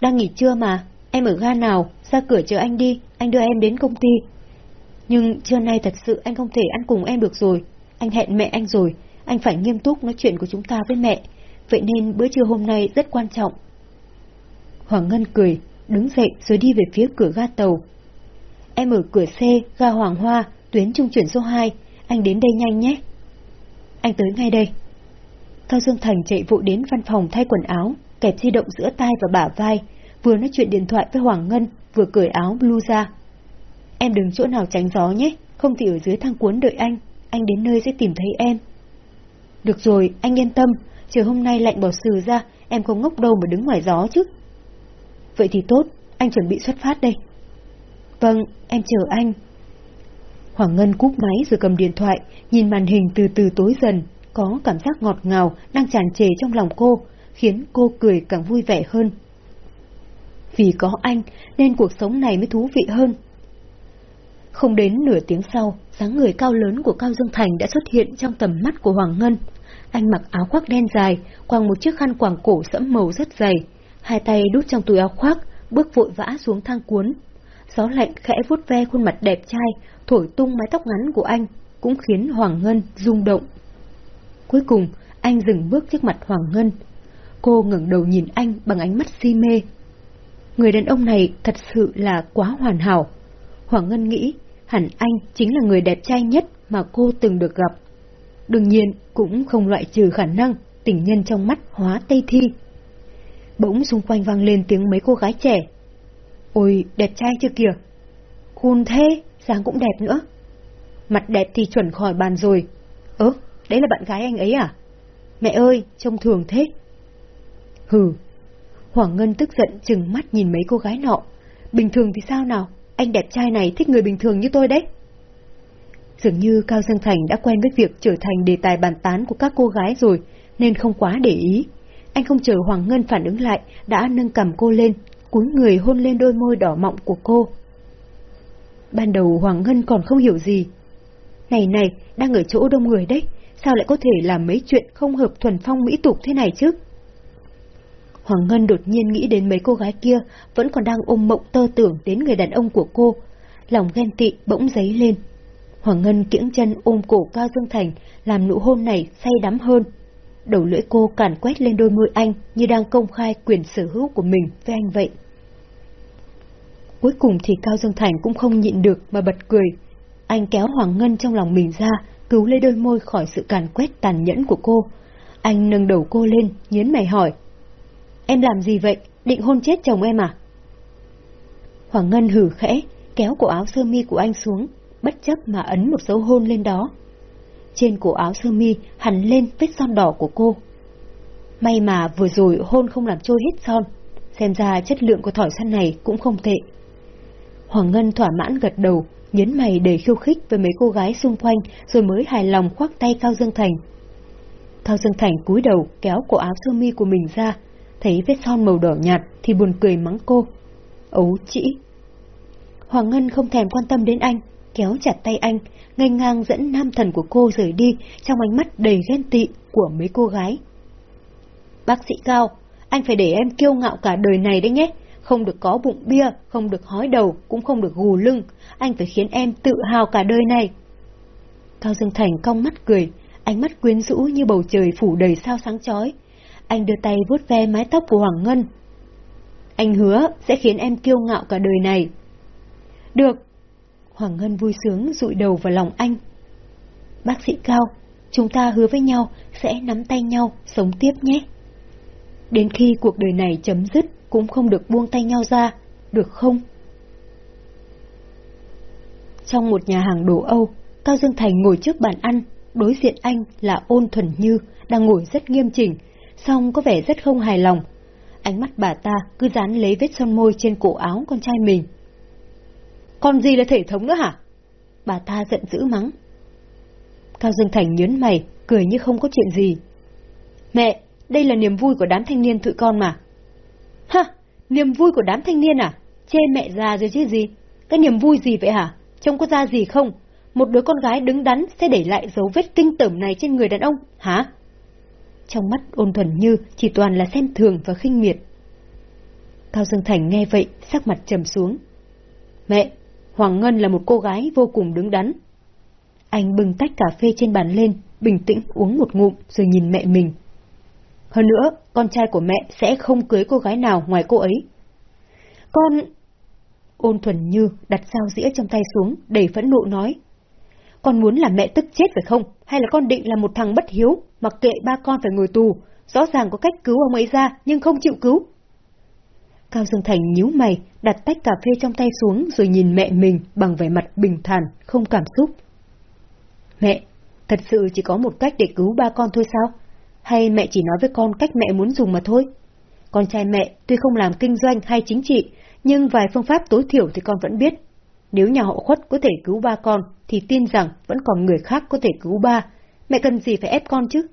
Đang nghỉ trưa mà, em ở ga nào, ra cửa chờ anh đi, anh đưa em đến công ty. Nhưng trưa nay thật sự anh không thể ăn cùng em được rồi. Anh hẹn mẹ anh rồi, anh phải nghiêm túc nói chuyện của chúng ta với mẹ. Vậy nên bữa trưa hôm nay rất quan trọng. Hoàng Ngân cười, đứng dậy rồi đi về phía cửa ga tàu. Em ở cửa C, ga Hoàng Hoa, tuyến trung chuyển số 2, anh đến đây nhanh nhé. Anh tới ngay đây. Cao Dương Thành chạy vội đến văn phòng thay quần áo, kẹp di động giữa tay và bả vai, vừa nói chuyện điện thoại với Hoàng Ngân, vừa cởi áo blue ra. Em đừng chỗ nào tránh gió nhé, không thì ở dưới thang cuốn đợi anh, anh đến nơi sẽ tìm thấy em. Được rồi, anh yên tâm, chiều hôm nay lạnh bỏ sừ ra, em không ngốc đâu mà đứng ngoài gió chứ. Vậy thì tốt, anh chuẩn bị xuất phát đây. Vâng, em chờ anh. Hoàng Ngân cúp máy rồi cầm điện thoại, nhìn màn hình từ từ tối dần, có cảm giác ngọt ngào đang tràn trề trong lòng cô, khiến cô cười càng vui vẻ hơn. Vì có anh nên cuộc sống này mới thú vị hơn. Không đến nửa tiếng sau, dáng người cao lớn của Cao Dương Thành đã xuất hiện trong tầm mắt của Hoàng Ngân. Anh mặc áo khoác đen dài, quàng một chiếc khăn quàng cổ sẫm màu rất dày, hai tay đút trong túi áo khoác, bước vội vã xuống thang cuốn. Gió lạnh khẽ vuốt ve khuôn mặt đẹp trai, thổi tung mái tóc ngắn của anh, cũng khiến Hoàng Ngân rung động. Cuối cùng, anh dừng bước trước mặt Hoàng Ngân. Cô ngẩng đầu nhìn anh bằng ánh mắt si mê. Người đàn ông này thật sự là quá hoàn hảo. Hoàng Ngân nghĩ hẳn anh chính là người đẹp trai nhất mà cô từng được gặp. Đương nhiên cũng không loại trừ khả năng tình nhân trong mắt hóa Tây Thi. Bỗng xung quanh vang lên tiếng mấy cô gái trẻ. Ôi, đẹp trai chưa kìa. Khôn thế, dáng cũng đẹp nữa. Mặt đẹp thì chuẩn khỏi bàn rồi. Ơ, đấy là bạn gái anh ấy à? Mẹ ơi, trông thường thế. Hừ. Hoàng Ngân tức giận chừng mắt nhìn mấy cô gái nọ. Bình thường thì sao nào? Anh đẹp trai này thích người bình thường như tôi đấy. Dường như Cao Dương Thành đã quen với việc trở thành đề tài bàn tán của các cô gái rồi, nên không quá để ý. Anh không chờ Hoàng Ngân phản ứng lại, đã nâng cầm cô lên, cúi người hôn lên đôi môi đỏ mọng của cô. Ban đầu Hoàng Ngân còn không hiểu gì. Này này, đang ở chỗ đông người đấy, sao lại có thể làm mấy chuyện không hợp thuần phong mỹ tục thế này chứ? Hoàng Ngân đột nhiên nghĩ đến mấy cô gái kia vẫn còn đang ôm mộng tơ tưởng đến người đàn ông của cô. Lòng ghen tị bỗng dấy lên. Hoàng Ngân kiễng chân ôm cổ Cao Dương Thành, làm nụ hôn này say đắm hơn. Đầu lưỡi cô càn quét lên đôi môi anh như đang công khai quyền sở hữu của mình với anh vậy. Cuối cùng thì Cao Dương Thành cũng không nhịn được mà bật cười. Anh kéo Hoàng Ngân trong lòng mình ra, cứu lấy đôi môi khỏi sự càn quét tàn nhẫn của cô. Anh nâng đầu cô lên, nhến mày hỏi. Em làm gì vậy? Định hôn chết chồng em à? Hoàng Ngân hử khẽ, kéo cổ áo sơ mi của anh xuống, bất chấp mà ấn một dấu hôn lên đó. Trên cổ áo sơ mi hẳn lên vết son đỏ của cô. May mà vừa rồi hôn không làm trôi hết son, xem ra chất lượng của thỏi săn này cũng không tệ. Hoàng Ngân thỏa mãn gật đầu, nhấn mày đầy khiêu khích với mấy cô gái xung quanh rồi mới hài lòng khoác tay Cao Dương Thành. Cao Dương Thành cúi đầu kéo cổ áo sơ mi của mình ra, thấy vết son màu đỏ nhạt thì buồn cười mắng cô. Ấu chỉ. Hoàng Ngân không thèm quan tâm đến anh, kéo chặt tay anh, ngay ngang dẫn nam thần của cô rời đi trong ánh mắt đầy ghen tị của mấy cô gái. Bác sĩ Cao, anh phải để em kiêu ngạo cả đời này đấy nhé, không được có bụng bia, không được hói đầu, cũng không được gù lưng, anh phải khiến em tự hào cả đời này. Cao Dương Thành cong mắt cười, ánh mắt quyến rũ như bầu trời phủ đầy sao sáng chói. Anh đưa tay vuốt ve mái tóc của Hoàng Ngân. Anh hứa sẽ khiến em kiêu ngạo cả đời này. Được. Hoàng Ngân vui sướng rụi đầu vào lòng anh. Bác sĩ Cao, chúng ta hứa với nhau sẽ nắm tay nhau, sống tiếp nhé. Đến khi cuộc đời này chấm dứt cũng không được buông tay nhau ra, được không? Trong một nhà hàng đồ Âu, Cao Dương Thành ngồi trước bàn ăn, đối diện anh là ôn thuần như, đang ngồi rất nghiêm chỉnh, song có vẻ rất không hài lòng. Ánh mắt bà ta cứ dán lấy vết son môi trên cổ áo con trai mình. Còn gì là thể thống nữa hả? Bà ta giận dữ mắng. Cao Dương Thành nhớn mày, cười như không có chuyện gì. Mẹ, đây là niềm vui của đám thanh niên tụi con mà. Ha, niềm vui của đám thanh niên à? Chê mẹ già rồi chứ gì? Cái niềm vui gì vậy hả? Trông có ra gì không? Một đứa con gái đứng đắn sẽ để lại dấu vết kinh tởm này trên người đàn ông, hả? Trong mắt ôn thuần như chỉ toàn là xem thường và khinh miệt. Cao Dương Thành nghe vậy, sắc mặt trầm xuống. Mẹ, Hoàng Ngân là một cô gái vô cùng đứng đắn. Anh bưng tách cà phê trên bàn lên, bình tĩnh uống một ngụm rồi nhìn mẹ mình. Hơn nữa, con trai của mẹ sẽ không cưới cô gái nào ngoài cô ấy. Con... Ôn thuần như đặt sao dĩa trong tay xuống, đầy phẫn nộ nói. Con muốn làm mẹ tức chết phải không? Hay là con định là một thằng bất hiếu, mặc kệ ba con phải ngồi tù, rõ ràng có cách cứu ông ấy ra nhưng không chịu cứu. Cao Dương Thành nhíu mày, đặt tách cà phê trong tay xuống rồi nhìn mẹ mình bằng vẻ mặt bình thản, không cảm xúc. Mẹ, thật sự chỉ có một cách để cứu ba con thôi sao? Hay mẹ chỉ nói với con cách mẹ muốn dùng mà thôi? Con trai mẹ tuy không làm kinh doanh hay chính trị, nhưng vài phương pháp tối thiểu thì con vẫn biết. Nếu nhà họ khuất có thể cứu ba con, thì tin rằng vẫn còn người khác có thể cứu ba. Mẹ cần gì phải ép con chứ?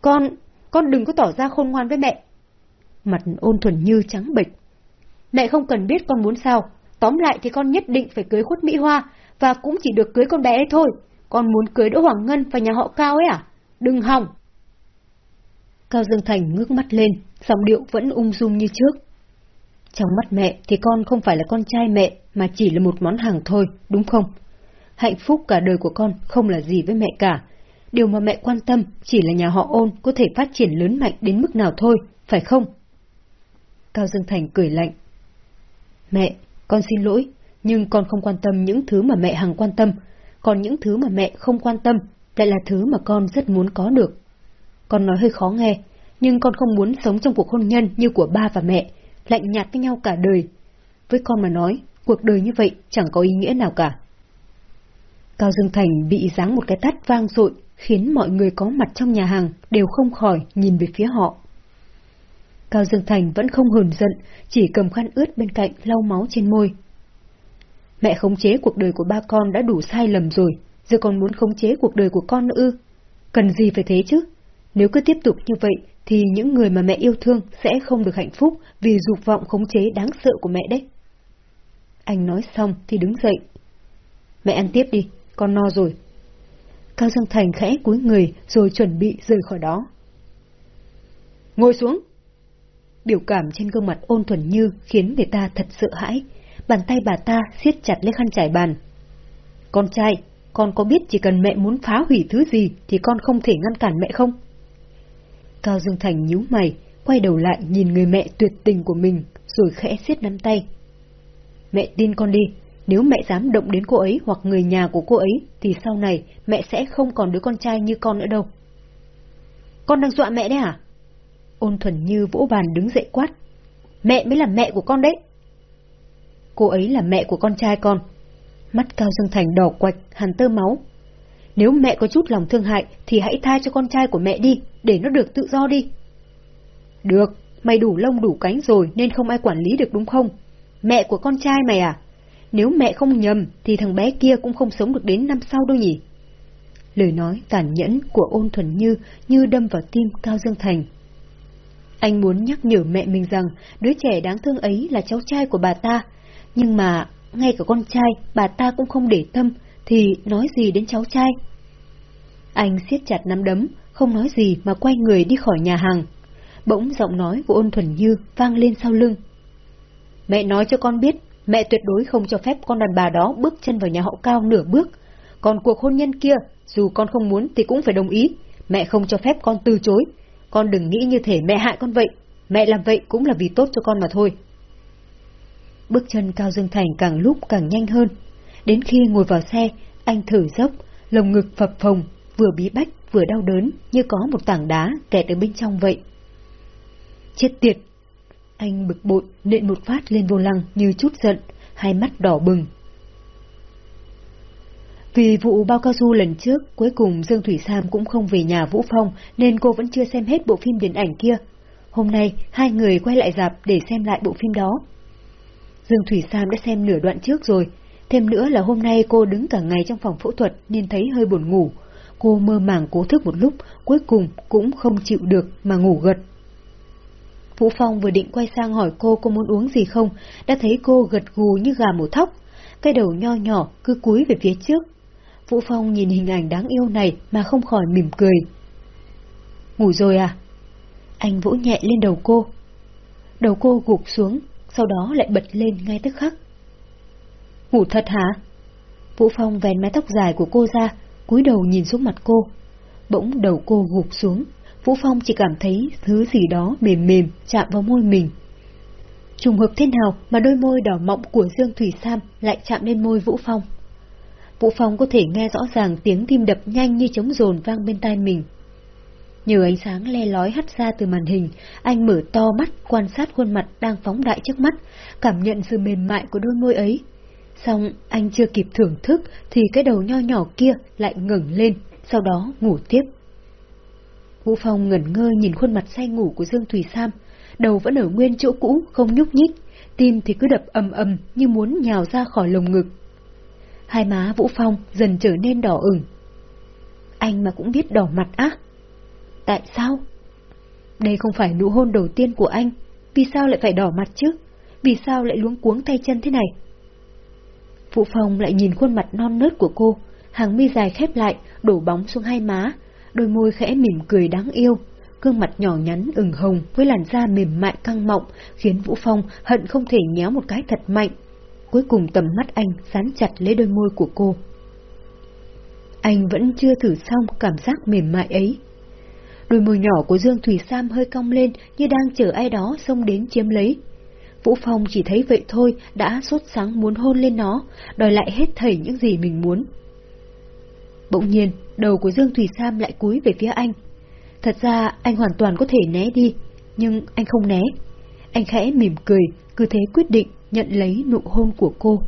Con, con đừng có tỏ ra khôn ngoan với mẹ. Mặt ôn thuần như trắng bệch. Mẹ không cần biết con muốn sao. Tóm lại thì con nhất định phải cưới khuất Mỹ Hoa, và cũng chỉ được cưới con bé ấy thôi. Con muốn cưới Đỗ Hoàng Ngân và nhà họ Cao ấy à? Đừng hòng! Cao Dương Thành ngước mắt lên, giọng điệu vẫn ung dung như trước. Trong mắt mẹ thì con không phải là con trai mẹ, mà chỉ là một món hàng thôi, đúng không? Hạnh phúc cả đời của con không là gì với mẹ cả. Điều mà mẹ quan tâm chỉ là nhà họ ôn có thể phát triển lớn mạnh đến mức nào thôi, phải không? Cao Dương Thành cười lạnh. Mẹ, con xin lỗi, nhưng con không quan tâm những thứ mà mẹ hằng quan tâm, còn những thứ mà mẹ không quan tâm lại là thứ mà con rất muốn có được. Con nói hơi khó nghe, nhưng con không muốn sống trong cuộc hôn nhân như của ba và mẹ, lạnh nhạt với nhau cả đời. Với con mà nói, cuộc đời như vậy chẳng có ý nghĩa nào cả. Cao Dương Thành bị giáng một cái tát vang dội, khiến mọi người có mặt trong nhà hàng đều không khỏi nhìn về phía họ. Cao Dương Thành vẫn không hờn giận, chỉ cầm khăn ướt bên cạnh lau máu trên môi. Mẹ khống chế cuộc đời của ba con đã đủ sai lầm rồi, giờ còn muốn khống chế cuộc đời của con nữa ư? Cần gì phải thế chứ? Nếu cứ tiếp tục như vậy, thì những người mà mẹ yêu thương sẽ không được hạnh phúc vì dục vọng khống chế đáng sợ của mẹ đấy. Anh nói xong thì đứng dậy. Mẹ ăn tiếp đi, con no rồi. Cao Dương Thành khẽ cúi người rồi chuẩn bị rời khỏi đó. Ngồi xuống! Biểu cảm trên gương mặt ôn thuần như khiến người ta thật sợ hãi. Bàn tay bà ta siết chặt lấy khăn trải bàn. Con trai, con có biết chỉ cần mẹ muốn phá hủy thứ gì thì con không thể ngăn cản mẹ không? Cao Dương Thành nhíu mày, quay đầu lại nhìn người mẹ tuyệt tình của mình, rồi khẽ siết nắm tay. Mẹ tin con đi, nếu mẹ dám động đến cô ấy hoặc người nhà của cô ấy, thì sau này mẹ sẽ không còn đứa con trai như con nữa đâu. Con đang dọa mẹ đấy hả? Ôn thuần như vỗ bàn đứng dậy quát. Mẹ mới là mẹ của con đấy. Cô ấy là mẹ của con trai con. Mắt Cao Dương Thành đỏ quạch, hàn tơ máu. Nếu mẹ có chút lòng thương hại, thì hãy tha cho con trai của mẹ đi, để nó được tự do đi. Được, mày đủ lông đủ cánh rồi nên không ai quản lý được đúng không? Mẹ của con trai mày à? Nếu mẹ không nhầm thì thằng bé kia cũng không sống được đến năm sau đâu nhỉ? Lời nói tàn nhẫn của ôn thuần như như đâm vào tim Cao Dương Thành. Anh muốn nhắc nhở mẹ mình rằng đứa trẻ đáng thương ấy là cháu trai của bà ta, nhưng mà ngay cả con trai bà ta cũng không để tâm, thì nói gì đến cháu trai? Anh siết chặt nắm đấm, không nói gì mà quay người đi khỏi nhà hàng. Bỗng giọng nói của ôn thuần như vang lên sau lưng. Mẹ nói cho con biết, mẹ tuyệt đối không cho phép con đàn bà đó bước chân vào nhà họ cao nửa bước. Còn cuộc hôn nhân kia, dù con không muốn thì cũng phải đồng ý. Mẹ không cho phép con từ chối. Con đừng nghĩ như thể mẹ hại con vậy. Mẹ làm vậy cũng là vì tốt cho con mà thôi. Bước chân Cao Dương Thành càng lúc càng nhanh hơn. Đến khi ngồi vào xe, anh thở dốc, lồng ngực phập phồng, vừa bí bách vừa đau đớn như có một tảng đá kẹt ở bên trong vậy. Chết tiệt! Anh bực bội nện một phát lên vô lăng như chút giận, hai mắt đỏ bừng. Vì vụ bao cao su lần trước, cuối cùng Dương Thủy Sam cũng không về nhà Vũ Phong nên cô vẫn chưa xem hết bộ phim điện ảnh kia. Hôm nay, hai người quay lại dạp để xem lại bộ phim đó. Dương Thủy Sam đã xem nửa đoạn trước rồi, thêm nữa là hôm nay cô đứng cả ngày trong phòng phẫu thuật nên thấy hơi buồn ngủ. Cô mơ màng cố thức một lúc, cuối cùng cũng không chịu được mà ngủ gật. Vũ Phong vừa định quay sang hỏi cô có muốn uống gì không, đã thấy cô gật gù như gà mổ thóc, cái đầu nho nhỏ cứ cúi về phía trước. Vũ Phong nhìn hình ảnh đáng yêu này mà không khỏi mỉm cười. Ngủ rồi à? Anh vỗ nhẹ lên đầu cô. Đầu cô gục xuống, sau đó lại bật lên ngay tức khắc. Ngủ thật hả? Vũ Phong vén mái tóc dài của cô ra, cúi đầu nhìn xuống mặt cô. Bỗng đầu cô gục xuống, Vũ Phong chỉ cảm thấy thứ gì đó mềm mềm chạm vào môi mình. Trùng hợp thế nào mà đôi môi đỏ mọng của Dương Thủy Sam lại chạm lên môi Vũ Phong? Vũ Phong có thể nghe rõ ràng tiếng tim đập nhanh như trống rồn vang bên tai mình. Nhờ ánh sáng le lói hắt ra từ màn hình, anh mở to mắt quan sát khuôn mặt đang phóng đại trước mắt, cảm nhận sự mềm mại của đôi môi ấy. Xong anh chưa kịp thưởng thức thì cái đầu nho nhỏ kia lại ngẩng lên, sau đó ngủ tiếp. Vũ Phong ngẩn ngơ nhìn khuôn mặt say ngủ của Dương Thủy Sam, đầu vẫn ở nguyên chỗ cũ, không nhúc nhích, tim thì cứ đập ầm ầm như muốn nhào ra khỏi lồng ngực. Hai má Vũ Phong dần trở nên đỏ ửng. Anh mà cũng biết đỏ mặt á? Tại sao? Đây không phải nụ hôn đầu tiên của anh, vì sao lại phải đỏ mặt chứ? Vì sao lại luống cuống tay chân thế này? Vũ Phong lại nhìn khuôn mặt non nớt của cô, hàng mi dài khép lại, đổ bóng xuống hai má, đôi môi khẽ mỉm cười đáng yêu, gương mặt nhỏ nhắn ửng hồng với làn da mềm mại căng mọng, khiến Vũ Phong hận không thể nhéo một cái thật mạnh. Cuối cùng tầm mắt anh dán chặt lấy đôi môi của cô. Anh vẫn chưa thử xong cảm giác mềm mại ấy. Đôi môi nhỏ của Dương Thủy Sam hơi cong lên như đang chờ ai đó xông đến chiếm lấy. Vũ Phong chỉ thấy vậy thôi đã sốt sáng muốn hôn lên nó, đòi lại hết thảy những gì mình muốn. Bỗng nhiên, đầu của Dương Thủy Sam lại cúi về phía anh. Thật ra anh hoàn toàn có thể né đi, nhưng anh không né. Anh khẽ mỉm cười, cứ thế quyết định nhận lấy nụ hôn của cô.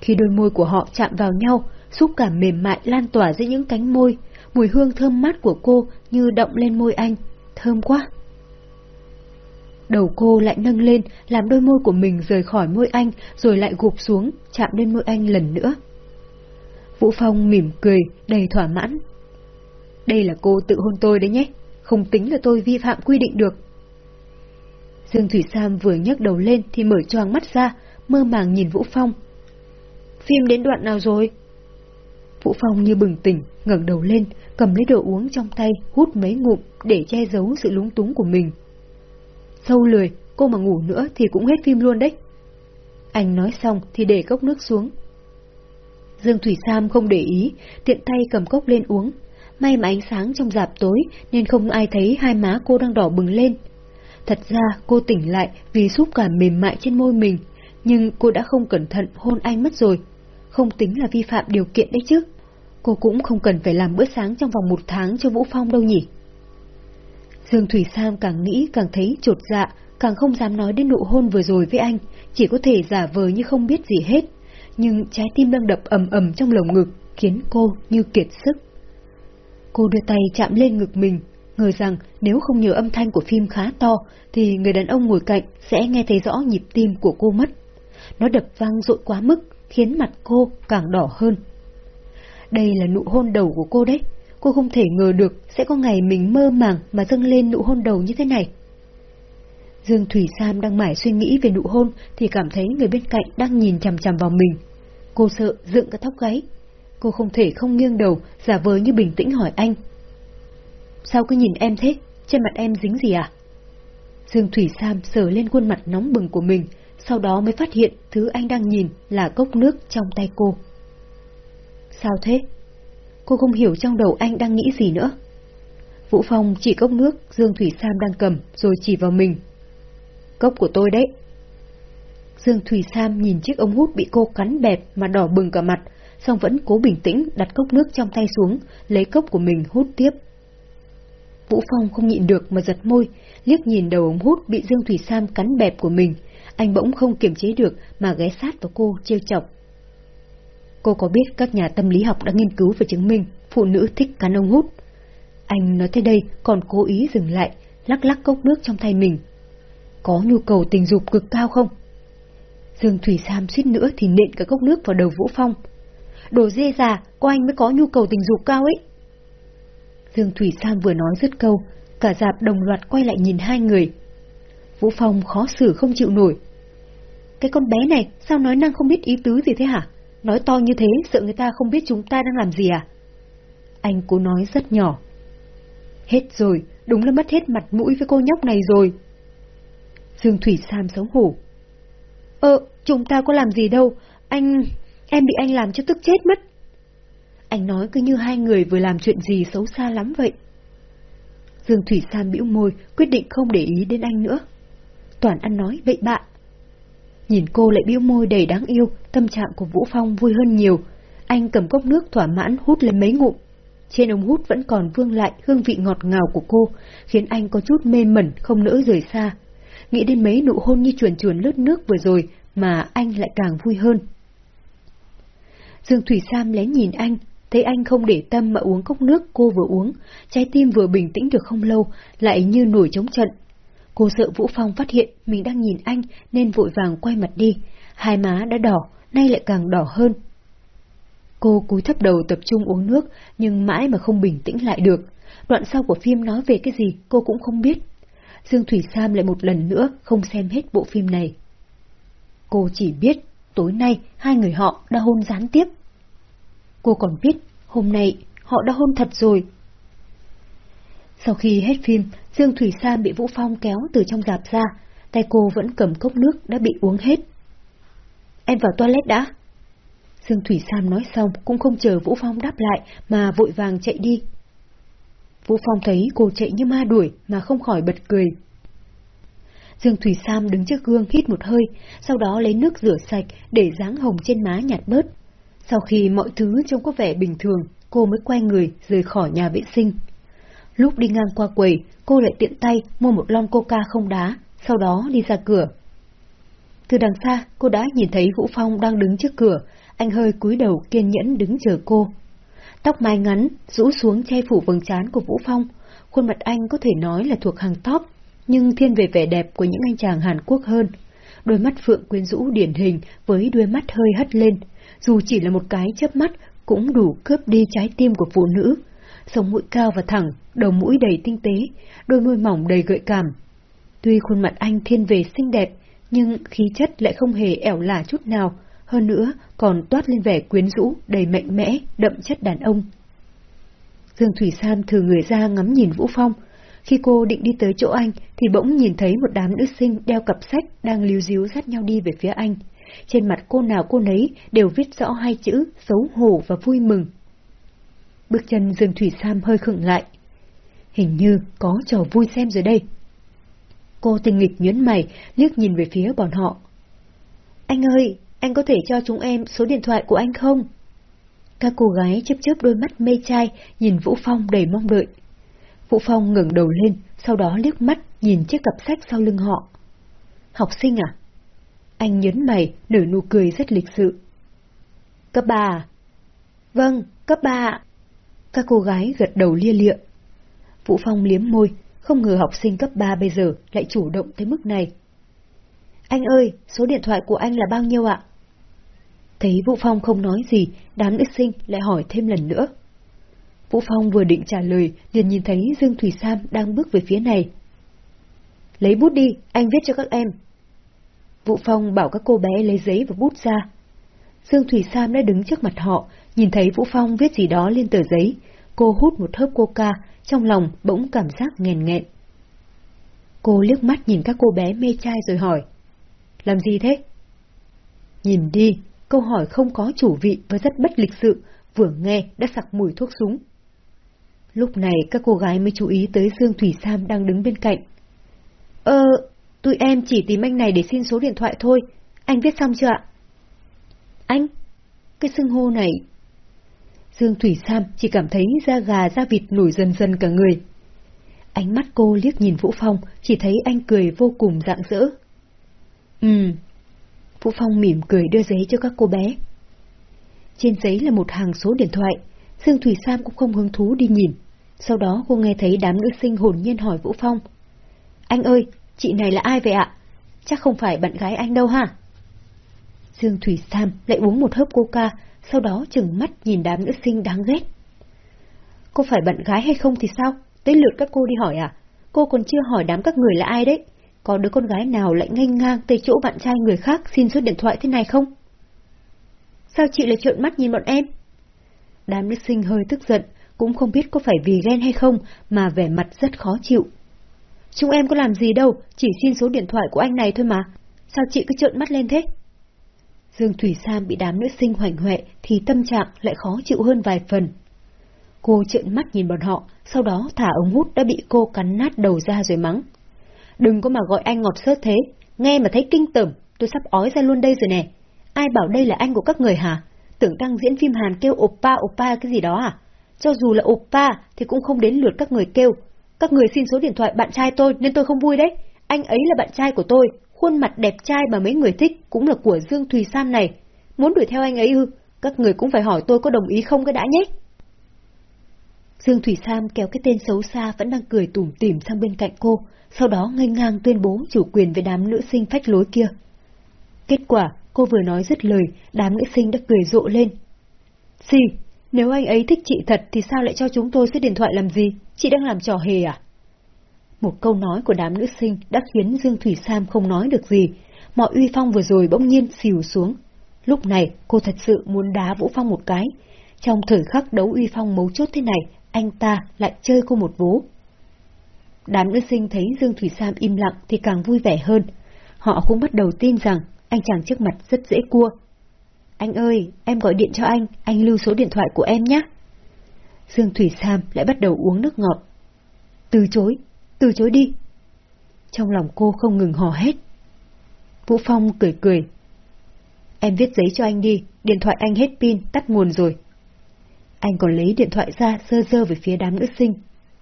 Khi đôi môi của họ chạm vào nhau, xúc cảm mềm mại lan tỏa giữa những cánh môi, mùi hương thơm mát của cô như động lên môi anh, thơm quá. Đầu cô lại nâng lên, làm đôi môi của mình rời khỏi môi anh, rồi lại gục xuống, chạm lên môi anh lần nữa. Vũ Phong mỉm cười, đầy thỏa mãn. Đây là cô tự hôn tôi đấy nhé, không tính là tôi vi phạm quy định được. Dương Thủy Sam vừa nhấc đầu lên thì mở choàng mắt ra, mơ màng nhìn Vũ Phong. Phim đến đoạn nào rồi? Vũ Phong như bừng tỉnh, ngẩng đầu lên, cầm lấy đồ uống trong tay, hút mấy ngụm để che giấu sự lúng túng của mình. Sâu lười, cô mà ngủ nữa thì cũng hết phim luôn đấy. Anh nói xong thì để cốc nước xuống. Dương Thủy Sam không để ý, tiện tay cầm cốc lên uống. May mà ánh sáng trong dạp tối nên không ai thấy hai má cô đang đỏ bừng lên. Thật ra cô tỉnh lại vì xúc cảm mềm mại trên môi mình, nhưng cô đã không cẩn thận hôn anh mất rồi. Không tính là vi phạm điều kiện đấy chứ. Cô cũng không cần phải làm bữa sáng trong vòng một tháng cho Vũ Phong đâu nhỉ. Dương Thủy Sam càng nghĩ càng thấy trột dạ, càng không dám nói đến nụ hôn vừa rồi với anh, chỉ có thể giả vờ như không biết gì hết. Nhưng trái tim đang đập ầm ầm trong lồng ngực, khiến cô như kiệt sức. Cô đưa tay chạm lên ngực mình, ngờ rằng nếu không nhờ âm thanh của phim khá to, thì người đàn ông ngồi cạnh sẽ nghe thấy rõ nhịp tim của cô mất. Nó đập vang dội quá mức, khiến mặt cô càng đỏ hơn. Đây là nụ hôn đầu của cô đấy, cô không thể ngờ được sẽ có ngày mình mơ màng mà dâng lên nụ hôn đầu như thế này. Dương Thủy Sam đang mải suy nghĩ về nụ hôn thì cảm thấy người bên cạnh đang nhìn chằm chằm vào mình. Cô sợ dựng cả tóc gáy. Cô không thể không nghiêng đầu, giả vờ như bình tĩnh hỏi anh. Sao cứ nhìn em thế? Trên mặt em dính gì à? Dương Thủy Sam sờ lên khuôn mặt nóng bừng của mình, sau đó mới phát hiện thứ anh đang nhìn là cốc nước trong tay cô. Sao thế? Cô không hiểu trong đầu anh đang nghĩ gì nữa. Vũ Phong chỉ cốc nước Dương Thủy Sam đang cầm rồi chỉ vào mình. Cốc của tôi đấy. Dương Thủy Sam nhìn chiếc ống hút bị cô cắn bẹp mà đỏ bừng cả mặt, song vẫn cố bình tĩnh đặt cốc nước trong tay xuống, lấy cốc của mình hút tiếp. Vũ Phong không nhịn được mà giật môi, liếc nhìn đầu ống hút bị Dương Thủy Sam cắn bẹp của mình, anh bỗng không kiềm chế được mà ghé sát vào cô trêu chọc. Cô có biết các nhà tâm lý học đã nghiên cứu và chứng minh phụ nữ thích cắn ống hút. Anh nói thế đây còn cố ý dừng lại, lắc lắc cốc nước trong tay mình. Có nhu cầu tình dục cực cao không? Dương Thủy Sam suýt nữa thì nện cả cốc nước vào đầu Vũ Phong. Đồ dê già, có anh mới có nhu cầu tình dục cao ấy. Dương Thủy Sam vừa nói dứt câu, cả dạp đồng loạt quay lại nhìn hai người. Vũ Phong khó xử không chịu nổi. Cái con bé này sao nói năng không biết ý tứ gì thế hả? Nói to như thế sợ người ta không biết chúng ta đang làm gì à? Anh cố nói rất nhỏ. Hết rồi, đúng là mất hết mặt mũi với cô nhóc này rồi. Dương Thủy Sam xấu hổ. Ờ, chúng ta có làm gì đâu, anh... em bị anh làm cho tức chết mất. Anh nói cứ như hai người vừa làm chuyện gì xấu xa lắm vậy. Dương Thủy Sam bĩu môi, quyết định không để ý đến anh nữa. Toàn ăn nói bậy bạ. Nhìn cô lại bĩu môi đầy đáng yêu, tâm trạng của Vũ Phong vui hơn nhiều. Anh cầm cốc nước thỏa mãn hút lên mấy ngụm. Trên ống hút vẫn còn vương lại hương vị ngọt ngào của cô, khiến anh có chút mê mẩn không nỡ rời xa. Nghĩ đến mấy nụ hôn như chuồn chuồn lướt nước vừa rồi mà anh lại càng vui hơn. Dương Thủy Sam lén nhìn anh, thấy anh không để tâm mà uống cốc nước cô vừa uống, trái tim vừa bình tĩnh được không lâu, lại như nổi chống trận. Cô sợ Vũ Phong phát hiện mình đang nhìn anh nên vội vàng quay mặt đi, hai má đã đỏ, nay lại càng đỏ hơn. Cô cúi thấp đầu tập trung uống nước, nhưng mãi mà không bình tĩnh lại được. Đoạn sau của phim nói về cái gì cô cũng không biết. Dương Thủy Sam lại một lần nữa không xem hết bộ phim này. Cô chỉ biết tối nay hai người họ đã hôn gián tiếp. Cô còn biết hôm nay họ đã hôn thật rồi. Sau khi hết phim, Dương Thủy Sam bị Vũ Phong kéo từ trong dạp ra, tay cô vẫn cầm cốc nước đã bị uống hết. Em vào toilet đã. Dương Thủy Sam nói xong cũng không chờ Vũ Phong đáp lại mà vội vàng chạy đi. Vũ Phong thấy cô chạy như ma đuổi mà không khỏi bật cười. Dương Thủy Sam đứng trước gương hít một hơi, sau đó lấy nước rửa sạch để dáng hồng trên má nhạt bớt. Sau khi mọi thứ trông có vẻ bình thường, cô mới quay người rời khỏi nhà vệ sinh. Lúc đi ngang qua quầy, cô lại tiện tay mua một lon coca không đá, sau đó đi ra cửa. Từ đằng xa, cô đã nhìn thấy Vũ Phong đang đứng trước cửa, anh hơi cúi đầu kiên nhẫn đứng chờ cô. Tóc mai ngắn, rũ xuống che phủ vầng trán của Vũ Phong, khuôn mặt anh có thể nói là thuộc hàng top, nhưng thiên về vẻ đẹp của những anh chàng Hàn Quốc hơn. Đôi mắt phượng quyến rũ điển hình với đôi mắt hơi hất lên, dù chỉ là một cái chớp mắt cũng đủ cướp đi trái tim của phụ nữ. Sống mũi cao và thẳng, đầu mũi đầy tinh tế, đôi môi mỏng đầy gợi cảm. Tuy khuôn mặt anh thiên về xinh đẹp, nhưng khí chất lại không hề ẻo lả chút nào, hơn nữa còn toát lên vẻ quyến rũ, đầy mạnh mẽ, đậm chất đàn ông. Dương Thủy Sam thử người ra ngắm nhìn Vũ Phong. Khi cô định đi tới chỗ anh, thì bỗng nhìn thấy một đám nữ sinh đeo cặp sách đang líu díu dắt nhau đi về phía anh. Trên mặt cô nào cô nấy đều viết rõ hai chữ xấu hổ và vui mừng. Bước chân Dương Thủy Sam hơi khựng lại. Hình như có trò vui xem rồi đây. Cô tình nghịch nhớn mày, liếc nhìn về phía bọn họ. Anh ơi, anh có thể cho chúng em số điện thoại của anh không? Các cô gái chớp chớp đôi mắt mê trai, nhìn Vũ Phong đầy mong đợi. Vũ Phong ngẩng đầu lên, sau đó liếc mắt nhìn chiếc cặp sách sau lưng họ. Học sinh à? Anh nhấn mày, nở nụ cười rất lịch sự. Cấp ba à? Vâng, cấp ba Các cô gái gật đầu lia lịa. Vũ Phong liếm môi, không ngờ học sinh cấp 3 bây giờ lại chủ động tới mức này. Anh ơi, số điện thoại của anh là bao nhiêu ạ? Thấy Vũ Phong không nói gì, đám nữ sinh lại hỏi thêm lần nữa. Vũ Phong vừa định trả lời, liền nhìn thấy Dương Thủy Sam đang bước về phía này. Lấy bút đi, anh viết cho các em. Vũ Phong bảo các cô bé lấy giấy và bút ra. Dương Thủy Sam đã đứng trước mặt họ, nhìn thấy Vũ Phong viết gì đó lên tờ giấy. Cô hút một hớp coca, trong lòng bỗng cảm giác nghèn nghẹn. Cô liếc mắt nhìn các cô bé mê trai rồi hỏi. Làm gì thế? Nhìn đi, câu hỏi không có chủ vị và rất bất lịch sự, vừa nghe đã sặc mùi thuốc súng. Lúc này các cô gái mới chú ý tới Dương Thủy Sam đang đứng bên cạnh. Ờ, tụi em chỉ tìm anh này để xin số điện thoại thôi, anh viết xong chưa ạ? Anh? Cái xưng hô này... Dương Thủy Sam chỉ cảm thấy da gà da vịt nổi dần dần cả người. Ánh mắt cô liếc nhìn Vũ Phong, chỉ thấy anh cười vô cùng rạng rỡ. Ừ. Vũ Phong mỉm cười đưa giấy cho các cô bé. trên giấy là một hàng số điện thoại. Dương Thủy Sam cũng không hứng thú đi nhìn. Sau đó cô nghe thấy đám nữ sinh hồn nhiên hỏi Vũ Phong. Anh ơi, chị này là ai vậy ạ? Chắc không phải bạn gái anh đâu ha? Dương Thủy Sam lại uống một hớp coca, sau đó chừng mắt nhìn đám nữ sinh đáng ghét. Cô phải bạn gái hay không thì sao? Tới lượt các cô đi hỏi à? Cô còn chưa hỏi đám các người là ai đấy? Có đứa con gái nào lại nghênh ngang tới chỗ bạn trai người khác xin số điện thoại thế này không? Sao chị lại trợn mắt nhìn bọn em? Đám nữ sinh hơi tức giận, cũng không biết có phải vì ghen hay không mà vẻ mặt rất khó chịu. Chúng em có làm gì đâu, chỉ xin số điện thoại của anh này thôi mà. Sao chị cứ trợn mắt lên thế? Dương Thủy Sam bị đám nữ sinh hoành huệ thì tâm trạng lại khó chịu hơn vài phần. Cô trợn mắt nhìn bọn họ, sau đó thả ống hút đã bị cô cắn nát đầu ra rồi mắng. Đừng có mà gọi anh ngọt sớt thế, nghe mà thấy kinh tởm, tôi sắp ói ra luôn đây rồi nè. Ai bảo đây là anh của các người hả? Tưởng đang diễn phim Hàn kêu oppa oppa cái gì đó à? Cho dù là oppa thì cũng không đến lượt các người kêu. Các người xin số điện thoại bạn trai tôi nên tôi không vui đấy. Anh ấy là bạn trai của tôi, khuôn mặt đẹp trai mà mấy người thích cũng là của Dương Thùy Sam này. Muốn đuổi theo anh ấy ư? Các người cũng phải hỏi tôi có đồng ý không cái đã nhé. Dương Thủy Sam kéo cái tên xấu xa vẫn đang cười tủm tỉm sang bên cạnh cô, sau đó ngây ngang tuyên bố chủ quyền với đám nữ sinh phách lối kia. Kết quả, cô vừa nói dứt lời, đám nữ sinh đã cười rộ lên. Gì? Nếu anh ấy thích chị thật thì sao lại cho chúng tôi số điện thoại làm gì? Chị đang làm trò hề à? Một câu nói của đám nữ sinh đã khiến Dương Thủy Sam không nói được gì. Mọi uy phong vừa rồi bỗng nhiên xìu xuống. Lúc này, cô thật sự muốn đá Vũ Phong một cái. Trong thời khắc đấu uy phong mấu chốt thế này, anh ta lại chơi cô một vố. Đám nữ sinh thấy Dương Thủy Sam im lặng thì càng vui vẻ hơn. Họ cũng bắt đầu tin rằng anh chàng trước mặt rất dễ cua. Anh ơi, em gọi điện cho anh, anh lưu số điện thoại của em nhé. Dương Thủy Sam lại bắt đầu uống nước ngọt. Từ chối, từ chối đi. Trong lòng cô không ngừng hò hét. Vũ Phong cười cười. Em viết giấy cho anh đi, điện thoại anh hết pin, tắt nguồn rồi. Anh còn lấy điện thoại ra sơ sơ về phía đám nữ sinh.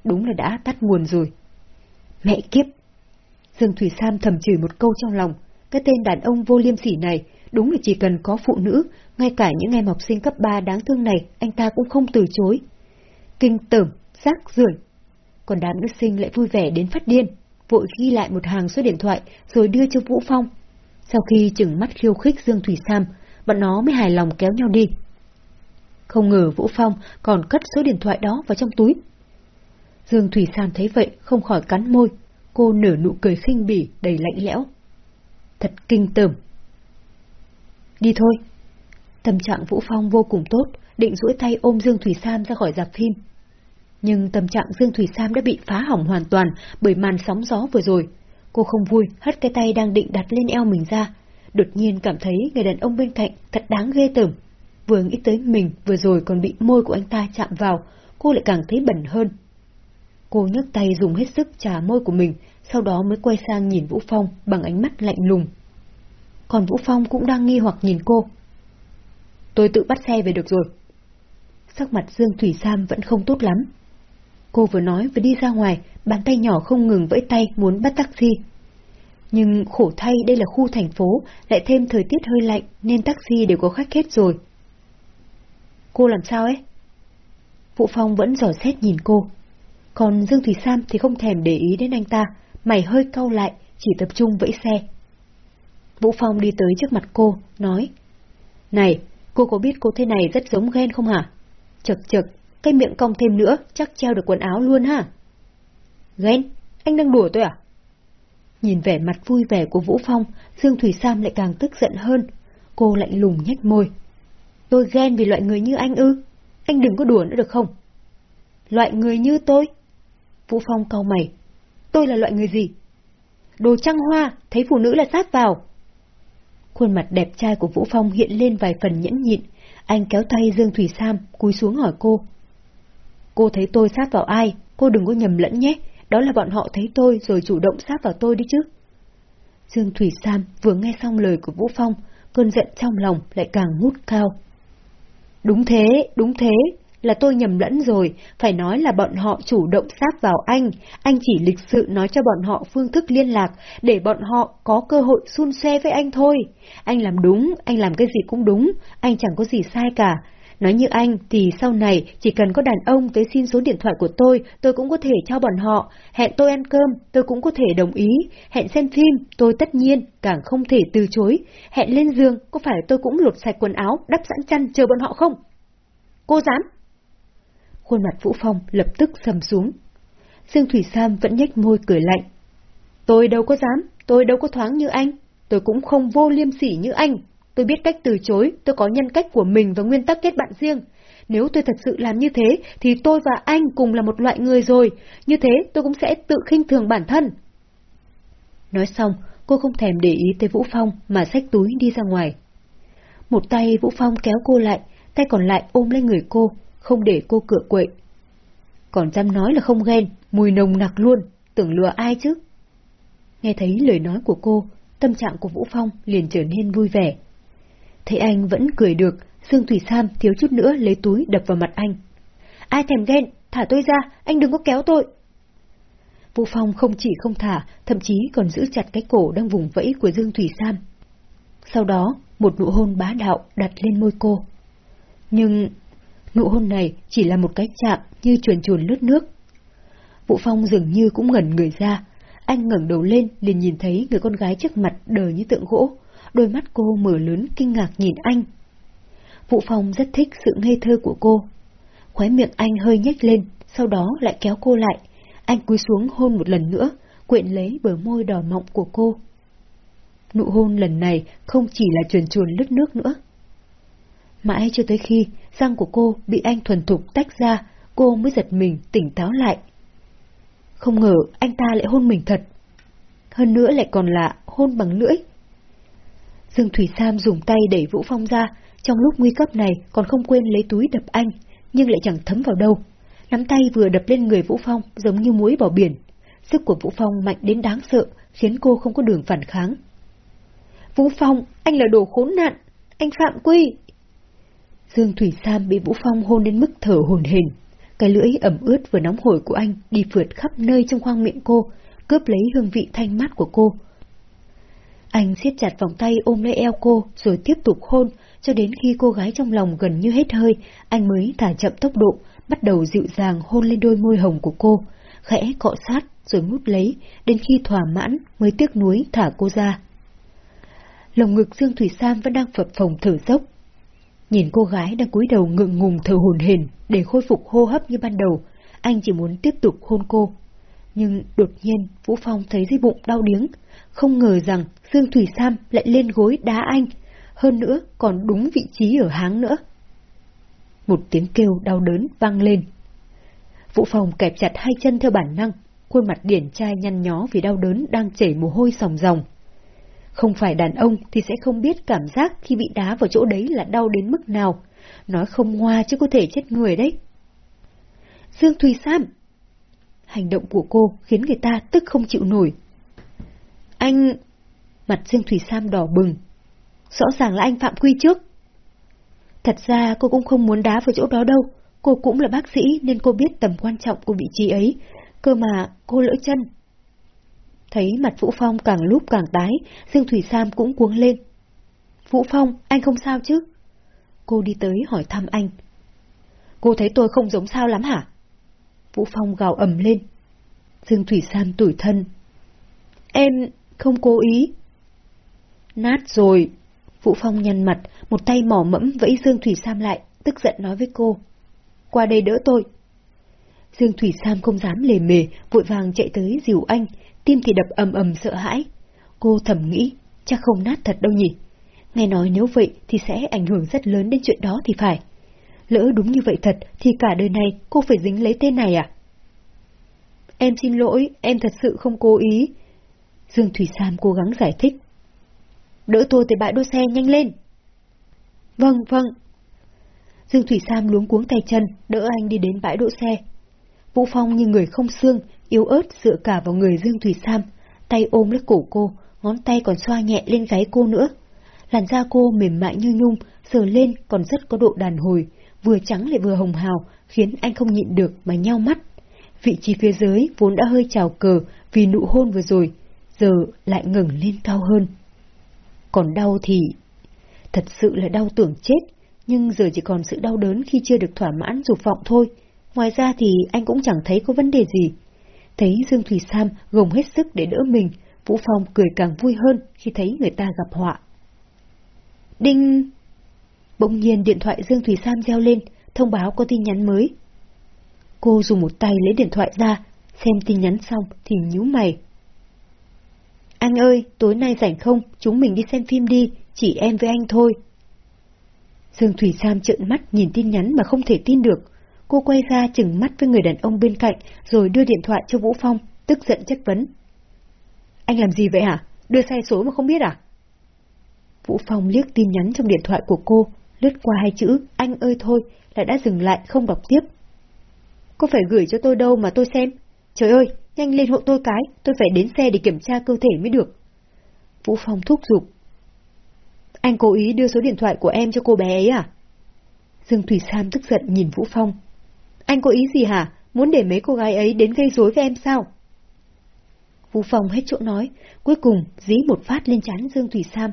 Đúng là đã tắt nguồn rồi. Mẹ kiếp! Dương Thủy Sam thầm chửi một câu trong lòng. Cái tên đàn ông vô liêm sỉ này, đúng là chỉ cần có phụ nữ, ngay cả những em học sinh cấp 3 đáng thương này, anh ta cũng không từ chối. Kinh tởm, rác rưởi. Còn đám nữ sinh lại vui vẻ đến phát điên, vội ghi lại một hàng số điện thoại rồi đưa cho Vũ Phong. Sau khi chừng mắt khiêu khích Dương Thủy Sam, bọn nó mới hài lòng kéo nhau đi. Không ngờ Vũ Phong còn cất số điện thoại đó vào trong túi. Dương Thủy San thấy vậy không khỏi cắn môi, cô nở nụ cười khinh bỉ đầy lạnh lẽo. Thật kinh tởm. Đi thôi. Tâm trạng Vũ Phong vô cùng tốt, định duỗi tay ôm Dương Thủy Sam ra khỏi dạp phim. Nhưng tâm trạng Dương Thủy Sam đã bị phá hỏng hoàn toàn bởi màn sóng gió vừa rồi. Cô không vui, hất cái tay đang định đặt lên eo mình ra. Đột nhiên cảm thấy người đàn ông bên cạnh thật đáng ghê tởm. Vừa nghĩ tới mình vừa rồi còn bị môi của anh ta chạm vào, cô lại càng thấy bẩn hơn. Cô nhấc tay dùng hết sức trà môi của mình, sau đó mới quay sang nhìn Vũ Phong bằng ánh mắt lạnh lùng. Còn Vũ Phong cũng đang nghi hoặc nhìn cô. Tôi tự bắt xe về được rồi. Sắc mặt Dương Thủy Sam vẫn không tốt lắm. Cô vừa nói vừa đi ra ngoài, bàn tay nhỏ không ngừng vẫy tay muốn bắt taxi. Nhưng khổ thay đây là khu thành phố, lại thêm thời tiết hơi lạnh nên taxi đều có khách hết rồi. Cô làm sao ấy? Vũ Phong vẫn dò xét nhìn cô. Còn Dương Thủy Sam thì không thèm để ý đến anh ta, mày hơi cau lại, chỉ tập trung vẫy xe. Vũ Phong đi tới trước mặt cô, nói. Này, cô có biết cô thế này rất giống ghen không hả? Chật chật, cái miệng cong thêm nữa, chắc treo được quần áo luôn ha. Ghen? Anh đang đùa tôi à? Nhìn vẻ mặt vui vẻ của Vũ Phong, Dương Thủy Sam lại càng tức giận hơn. Cô lạnh lùng nhếch môi. Tôi ghen vì loại người như anh ư? Anh đừng có đùa nữa được không? Loại người như tôi? Vũ Phong cau mày. Tôi là loại người gì? Đồ trăng hoa, thấy phụ nữ là sát vào. Khuôn mặt đẹp trai của Vũ Phong hiện lên vài phần nhẫn nhịn. Anh kéo tay Dương Thủy Sam, cúi xuống hỏi cô. Cô thấy tôi sát vào ai? Cô đừng có nhầm lẫn nhé. Đó là bọn họ thấy tôi rồi chủ động sát vào tôi đi chứ. Dương Thủy Sam vừa nghe xong lời của Vũ Phong, cơn giận trong lòng lại càng ngút cao. Đúng thế, đúng thế, là tôi nhầm lẫn rồi, phải nói là bọn họ chủ động sát vào anh, anh chỉ lịch sự nói cho bọn họ phương thức liên lạc, để bọn họ có cơ hội xun xe với anh thôi. Anh làm đúng, anh làm cái gì cũng đúng, anh chẳng có gì sai cả. Nói như anh thì sau này chỉ cần có đàn ông tới xin số điện thoại của tôi, tôi cũng có thể cho bọn họ. Hẹn tôi ăn cơm, tôi cũng có thể đồng ý. Hẹn xem phim, tôi tất nhiên càng không thể từ chối. Hẹn lên giường, có phải tôi cũng lột sạch quần áo, đắp sẵn chăn chờ bọn họ không? Cô dám? Khuôn mặt Vũ Phong lập tức sầm xuống. Dương Thủy Sam vẫn nhếch môi cười lạnh. Tôi đâu có dám, tôi đâu có thoáng như anh, tôi cũng không vô liêm sỉ như anh. Tôi biết cách từ chối, tôi có nhân cách của mình và nguyên tắc kết bạn riêng. Nếu tôi thật sự làm như thế, thì tôi và anh cùng là một loại người rồi. Như thế tôi cũng sẽ tự khinh thường bản thân. Nói xong, cô không thèm để ý tới Vũ Phong mà xách túi đi ra ngoài. Một tay Vũ Phong kéo cô lại, tay còn lại ôm lấy người cô, không để cô cựa quậy. Còn dám nói là không ghen, mùi nồng nặc luôn, tưởng lừa ai chứ? Nghe thấy lời nói của cô, tâm trạng của Vũ Phong liền trở nên vui vẻ. Thấy anh vẫn cười được, Dương Thủy Sam thiếu chút nữa lấy túi đập vào mặt anh. Ai thèm ghen, thả tôi ra, anh đừng có kéo tôi. Vũ Phong không chỉ không thả, thậm chí còn giữ chặt cái cổ đang vùng vẫy của Dương Thủy Sam. Sau đó, một nụ hôn bá đạo đặt lên môi cô. Nhưng nụ hôn này chỉ là một cái chạm như chuồn chuồn lướt nước. Vũ Phong dường như cũng ngẩn người ra, anh ngẩng đầu lên liền nhìn thấy người con gái trước mặt đờ như tượng gỗ, đôi mắt cô mở lớn kinh ngạc nhìn anh. Vũ Phong rất thích sự ngây thơ của cô. Khóe miệng anh hơi nhếch lên, sau đó lại kéo cô lại. Anh cúi xuống hôn một lần nữa, quyện lấy bờ môi đỏ mọng của cô. Nụ hôn lần này không chỉ là chuồn chuồn lướt nước nữa. Mãi cho tới khi răng của cô bị anh thuần thục tách ra, cô mới giật mình tỉnh táo lại. Không ngờ anh ta lại hôn mình thật. Hơn nữa lại còn là hôn bằng lưỡi. Dương Thủy Sam dùng tay đẩy Vũ Phong ra, trong lúc nguy cấp này còn không quên lấy túi đập anh, nhưng lại chẳng thấm vào đâu. Nắm tay vừa đập lên người Vũ Phong giống như muối bỏ biển. Sức của Vũ Phong mạnh đến đáng sợ, khiến cô không có đường phản kháng. Vũ Phong, anh là đồ khốn nạn, anh phạm quy. Dương Thủy Sam bị Vũ Phong hôn đến mức thở hồn hển. Cái lưỡi ẩm ướt vừa nóng hổi của anh đi phượt khắp nơi trong khoang miệng cô, cướp lấy hương vị thanh mát của cô, anh siết chặt vòng tay ôm lấy eo cô rồi tiếp tục hôn, cho đến khi cô gái trong lòng gần như hết hơi, anh mới thả chậm tốc độ, bắt đầu dịu dàng hôn lên đôi môi hồng của cô, khẽ cọ sát rồi mút lấy, đến khi thỏa mãn mới tiếc nuối thả cô ra. Lồng ngực Dương Thủy Sam vẫn đang phập phồng thở dốc. Nhìn cô gái đang cúi đầu ngượng ngùng thở hồn hển để khôi phục hô hấp như ban đầu, anh chỉ muốn tiếp tục hôn cô. Nhưng đột nhiên Vũ Phong thấy dưới bụng đau điếng, không ngờ rằng Dương Thủy Sam lại lên gối đá anh, hơn nữa còn đúng vị trí ở háng nữa. Một tiếng kêu đau đớn vang lên. Vũ phong kẹp chặt hai chân theo bản năng, khuôn mặt điển trai nhăn nhó vì đau đớn đang chảy mồ hôi sòng ròng. Không phải đàn ông thì sẽ không biết cảm giác khi bị đá vào chỗ đấy là đau đến mức nào. Nói không hoa chứ có thể chết người đấy. Dương Thùy Sam! Hành động của cô khiến người ta tức không chịu nổi. Anh... Mặt Dương Thùy Sam đỏ bừng. Rõ ràng là anh phạm quy trước. Thật ra cô cũng không muốn đá vào chỗ đó đâu. Cô cũng là bác sĩ nên cô biết tầm quan trọng của vị trí ấy. Cơ mà cô lỡ chân. Thấy mặt Vũ Phong càng lúc càng tái, Dương Thủy Sam cũng cuống lên. Vũ Phong, anh không sao chứ? Cô đi tới hỏi thăm anh. Cô thấy tôi không giống sao lắm hả? Vũ Phong gào ầm lên. Dương Thủy Sam tủi thân. Em, không cố ý. Nát rồi. Vũ Phong nhăn mặt, một tay mỏ mẫm vẫy Dương Thủy Sam lại, tức giận nói với cô. Qua đây đỡ tôi. Dương Thủy Sam không dám lề mề, vội vàng chạy tới dìu anh, tim thì đập ầm ầm sợ hãi. Cô thầm nghĩ, chắc không nát thật đâu nhỉ. Nghe nói nếu vậy thì sẽ ảnh hưởng rất lớn đến chuyện đó thì phải. Lỡ đúng như vậy thật thì cả đời này cô phải dính lấy tên này à? Em xin lỗi, em thật sự không cố ý, Dương Thủy Sam cố gắng giải thích. Đỡ tôi tới bãi đỗ xe nhanh lên. Vâng, vâng. Dương Thủy Sam luống cuống tay chân, đỡ anh đi đến bãi đỗ xe. Vũ Phong như người không xương, yếu ớt dựa cả vào người Dương Thủy Sam, tay ôm lấy cổ cô, ngón tay còn xoa nhẹ lên gáy cô nữa. Làn da cô mềm mại như nhung, sờ lên còn rất có độ đàn hồi, vừa trắng lại vừa hồng hào, khiến anh không nhịn được mà nhao mắt. Vị trí phía dưới vốn đã hơi trào cờ vì nụ hôn vừa rồi, giờ lại ngẩng lên cao hơn. Còn đau thì... Thật sự là đau tưởng chết, nhưng giờ chỉ còn sự đau đớn khi chưa được thỏa mãn dục vọng thôi. Ngoài ra thì anh cũng chẳng thấy có vấn đề gì. Thấy Dương Thủy Sam gồng hết sức để đỡ mình, Vũ Phong cười càng vui hơn khi thấy người ta gặp họa. Đinh! Bỗng nhiên điện thoại Dương Thủy Sam reo lên, thông báo có tin nhắn mới. Cô dùng một tay lấy điện thoại ra, xem tin nhắn xong thì nhíu mày. Anh ơi, tối nay rảnh không, chúng mình đi xem phim đi, chỉ em với anh thôi. Dương Thủy Sam trợn mắt nhìn tin nhắn mà không thể tin được. Cô quay ra chừng mắt với người đàn ông bên cạnh rồi đưa điện thoại cho Vũ Phong, tức giận chất vấn. Anh làm gì vậy hả? Đưa sai số mà không biết à? Vũ Phong liếc tin nhắn trong điện thoại của cô, lướt qua hai chữ anh ơi thôi, lại đã dừng lại không đọc tiếp. cô phải gửi cho tôi đâu mà tôi xem? Trời ơi, nhanh lên hộ tôi cái, tôi phải đến xe để kiểm tra cơ thể mới được. Vũ Phong thúc giục. Anh cố ý đưa số điện thoại của em cho cô bé ấy à? Dương Thủy Sam tức giận nhìn Vũ Phong. Anh có ý gì hả? Muốn để mấy cô gái ấy đến gây rối với em sao? Vũ Phong hết chỗ nói, cuối cùng dí một phát lên chán Dương Thủy Sam.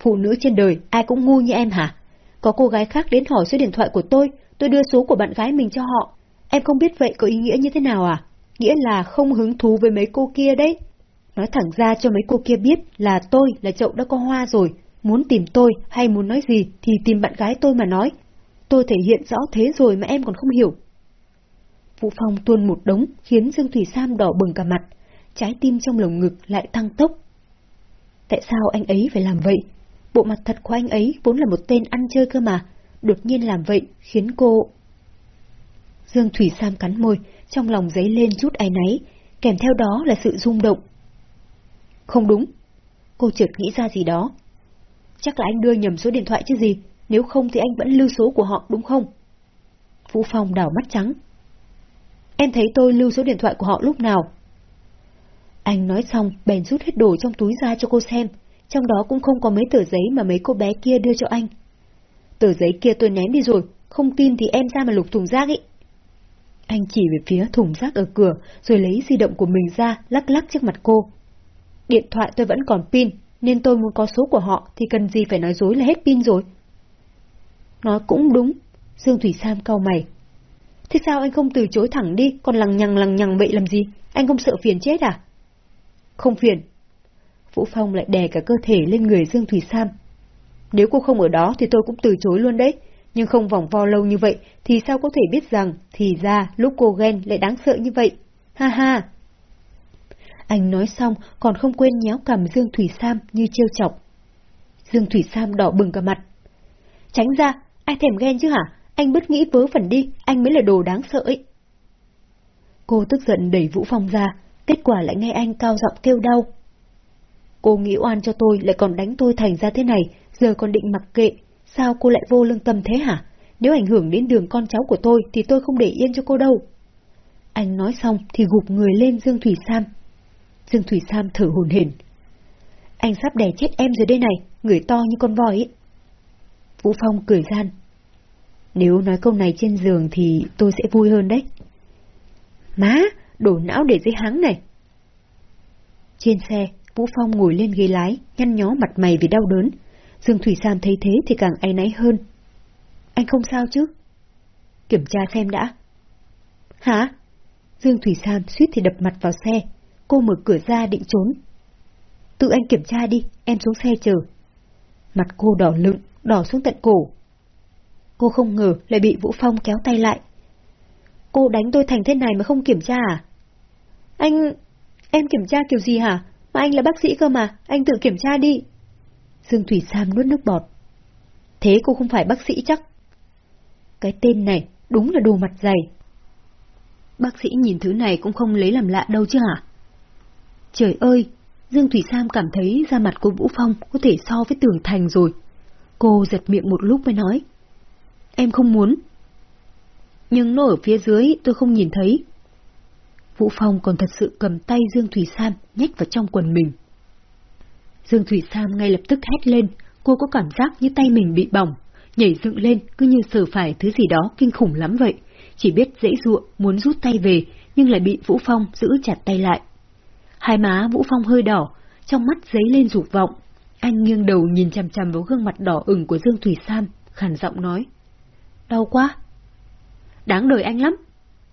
Phụ nữ trên đời, ai cũng ngu như em hả? Có cô gái khác đến hỏi số điện thoại của tôi, tôi đưa số của bạn gái mình cho họ. Em không biết vậy có ý nghĩa như thế nào à? Nghĩa là không hứng thú với mấy cô kia đấy. Nói thẳng ra cho mấy cô kia biết là tôi là chậu đã có hoa rồi. Muốn tìm tôi hay muốn nói gì thì tìm bạn gái tôi mà nói. Tôi thể hiện rõ thế rồi mà em còn không hiểu. Vũ Phong tuôn một đống khiến Dương Thủy Sam đỏ bừng cả mặt. Trái tim trong lồng ngực lại tăng tốc. Tại sao anh ấy phải làm vậy? Bộ mặt thật của anh ấy vốn là một tên ăn chơi cơ mà. Đột nhiên làm vậy khiến cô... Dương Thủy Sam cắn môi, trong lòng giấy lên chút áy náy, kèm theo đó là sự rung động. Không đúng. Cô chợt nghĩ ra gì đó. Chắc là anh đưa nhầm số điện thoại chứ gì, nếu không thì anh vẫn lưu số của họ đúng không? Vũ Phong đảo mắt trắng. Em thấy tôi lưu số điện thoại của họ lúc nào? Anh nói xong, bèn rút hết đồ trong túi ra cho cô xem, trong đó cũng không có mấy tờ giấy mà mấy cô bé kia đưa cho anh. Tờ giấy kia tôi ném đi rồi, không tin thì em ra mà lục thùng rác ấy. Anh chỉ về phía thùng rác ở cửa, rồi lấy di động của mình ra, lắc lắc trước mặt cô. Điện thoại tôi vẫn còn pin, nên tôi muốn có số của họ thì cần gì phải nói dối là hết pin rồi. Nói cũng đúng, Dương Thủy Sam cau mày. Thế sao anh không từ chối thẳng đi, còn lằng nhằng lằng nhằng vậy làm gì? Anh không sợ phiền chết à? Không phiền. Vũ Phong lại đè cả cơ thể lên người Dương Thủy Sam. Nếu cô không ở đó thì tôi cũng từ chối luôn đấy, nhưng không vòng vo lâu như vậy thì sao có thể biết rằng thì ra lúc cô ghen lại đáng sợ như vậy. Ha ha! Anh nói xong còn không quên nhéo cầm Dương Thủy Sam như trêu chọc. Dương Thủy Sam đỏ bừng cả mặt. Tránh ra, ai thèm ghen chứ hả? Anh bất nghĩ vớ vẩn đi, anh mới là đồ đáng sợ ấy. Cô tức giận đẩy Vũ Phong ra, kết quả lại nghe anh cao giọng kêu đau. Cô nghĩ oan cho tôi lại còn đánh tôi thành ra thế này, giờ còn định mặc kệ, sao cô lại vô lương tâm thế hả? Nếu ảnh hưởng đến đường con cháu của tôi thì tôi không để yên cho cô đâu. Anh nói xong thì gục người lên Dương Thủy Sam. Dương Thủy Sam thở hồn hển. Anh sắp đè chết em rồi đây này, người to như con voi ấy. Vũ Phong cười gian. Nếu nói câu này trên giường thì tôi sẽ vui hơn đấy. Má, đổ não để dưới háng này. Trên xe, Vũ Phong ngồi lên ghế lái, nhăn nhó mặt mày vì đau đớn. Dương Thủy Sam thấy thế thì càng áy náy hơn. Anh không sao chứ? Kiểm tra xem đã. Hả? Dương Thủy Sam suýt thì đập mặt vào xe. Cô mở cửa ra định trốn. Tự anh kiểm tra đi, em xuống xe chờ. Mặt cô đỏ lựng, đỏ xuống tận cổ. Cô không ngờ lại bị Vũ Phong kéo tay lại. Cô đánh tôi thành thế này mà không kiểm tra à? Anh... em kiểm tra kiểu gì hả? Mà anh là bác sĩ cơ mà, anh tự kiểm tra đi. Dương Thủy Sam nuốt nước bọt. Thế cô không phải bác sĩ chắc? Cái tên này đúng là đồ mặt dày. Bác sĩ nhìn thứ này cũng không lấy làm lạ đâu chứ hả? Trời ơi, Dương Thủy Sam cảm thấy da mặt của Vũ Phong có thể so với tường thành rồi. Cô giật miệng một lúc mới nói. Em không muốn. Nhưng nó ở phía dưới tôi không nhìn thấy. Vũ Phong còn thật sự cầm tay Dương Thủy Sam nhét vào trong quần mình. Dương Thủy Sam ngay lập tức hét lên, cô có cảm giác như tay mình bị bỏng, nhảy dựng lên cứ như sờ phải thứ gì đó kinh khủng lắm vậy. Chỉ biết dễ dụa, muốn rút tay về, nhưng lại bị Vũ Phong giữ chặt tay lại. Hai má Vũ Phong hơi đỏ, trong mắt giấy lên dục vọng. Anh nghiêng đầu nhìn chằm chằm vào gương mặt đỏ ửng của Dương Thủy Sam, khàn giọng nói. Đau quá. Đáng đời anh lắm.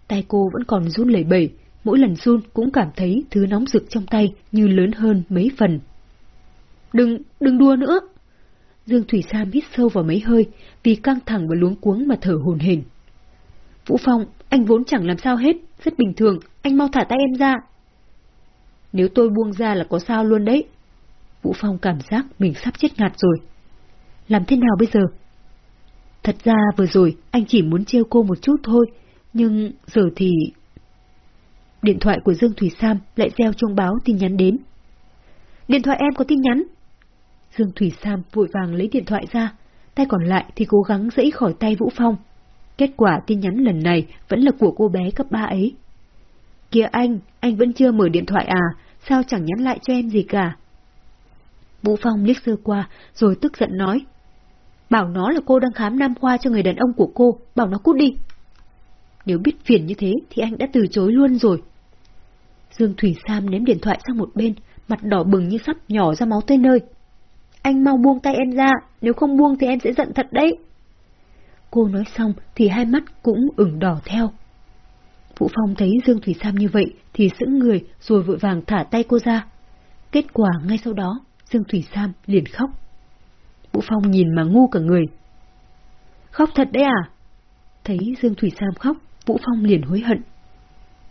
Tay cô vẫn còn run lẩy bẩy, mỗi lần run cũng cảm thấy thứ nóng rực trong tay như lớn hơn mấy phần. Đừng, đừng đua nữa. Dương Thủy Sam hít sâu vào mấy hơi, vì căng thẳng và luống cuống mà thở hồn hển. Vũ Phong, anh vốn chẳng làm sao hết, rất bình thường, anh mau thả tay em ra. Nếu tôi buông ra là có sao luôn đấy. Vũ Phong cảm giác mình sắp chết ngạt rồi. Làm thế nào bây giờ? Thật ra vừa rồi anh chỉ muốn trêu cô một chút thôi, nhưng giờ thì... Điện thoại của Dương Thủy Sam lại gieo chuông báo tin nhắn đến. Điện thoại em có tin nhắn. Dương Thủy Sam vội vàng lấy điện thoại ra, tay còn lại thì cố gắng dẫy khỏi tay Vũ Phong. Kết quả tin nhắn lần này vẫn là của cô bé cấp ba ấy. Kìa anh, anh vẫn chưa mở điện thoại à, sao chẳng nhắn lại cho em gì cả? Vũ Phong liếc sơ qua, rồi tức giận nói. Bảo nó là cô đang khám nam khoa cho người đàn ông của cô, bảo nó cút đi. Nếu biết phiền như thế thì anh đã từ chối luôn rồi. Dương Thủy Sam ném điện thoại sang một bên, mặt đỏ bừng như sắp nhỏ ra máu tới nơi. Anh mau buông tay em ra, nếu không buông thì em sẽ giận thật đấy. Cô nói xong thì hai mắt cũng ửng đỏ theo. Vũ Phong thấy Dương Thủy Sam như vậy thì sững người rồi vội vàng thả tay cô ra. Kết quả ngay sau đó, Dương Thủy Sam liền khóc. Vũ Phong nhìn mà ngu cả người. Khóc thật đấy à? Thấy Dương Thủy Sam khóc, Vũ Phong liền hối hận.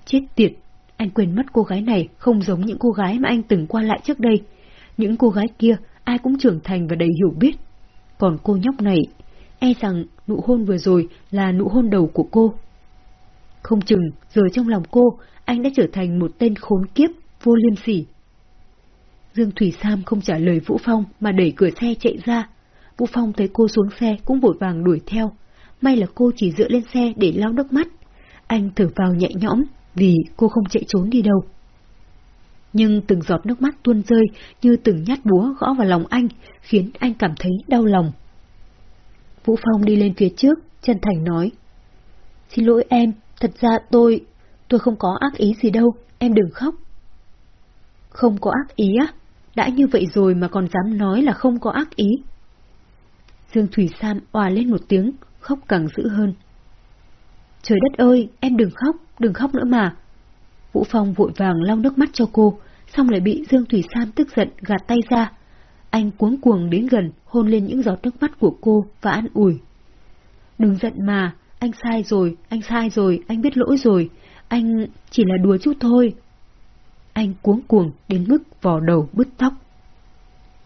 Chết tiệt, anh quên mất cô gái này không giống những cô gái mà anh từng qua lại trước đây. Những cô gái kia ai cũng trưởng thành và đầy hiểu biết. Còn cô nhóc này, e rằng nụ hôn vừa rồi là nụ hôn đầu của cô. Không chừng, giờ trong lòng cô, anh đã trở thành một tên khốn kiếp, vô liêm sỉ. Dương Thủy Sam không trả lời Vũ Phong mà đẩy cửa xe chạy ra. Vũ Phong thấy cô xuống xe cũng vội vàng đuổi theo. May là cô chỉ dựa lên xe để lau nước mắt. Anh thở vào nhẹ nhõm vì cô không chạy trốn đi đâu. Nhưng từng giọt nước mắt tuôn rơi như từng nhát búa gõ vào lòng anh, khiến anh cảm thấy đau lòng. Vũ Phong đi lên phía trước, chân thành nói. Xin lỗi em, thật ra tôi... tôi không có ác ý gì đâu, em đừng khóc. Không có ác ý á? Đã như vậy rồi mà còn dám nói là không có ác ý. Dương Thủy Sam òa lên một tiếng, khóc càng dữ hơn. Trời đất ơi, em đừng khóc, đừng khóc nữa mà. Vũ Phong vội vàng lau nước mắt cho cô, xong lại bị Dương Thủy Sam tức giận gạt tay ra. Anh cuống cuồng đến gần, hôn lên những giọt nước mắt của cô và an ủi. Đừng giận mà, anh sai rồi, anh sai rồi, anh biết lỗi rồi, anh chỉ là đùa chút thôi. Anh cuống cuồng đến mức vò đầu bứt tóc.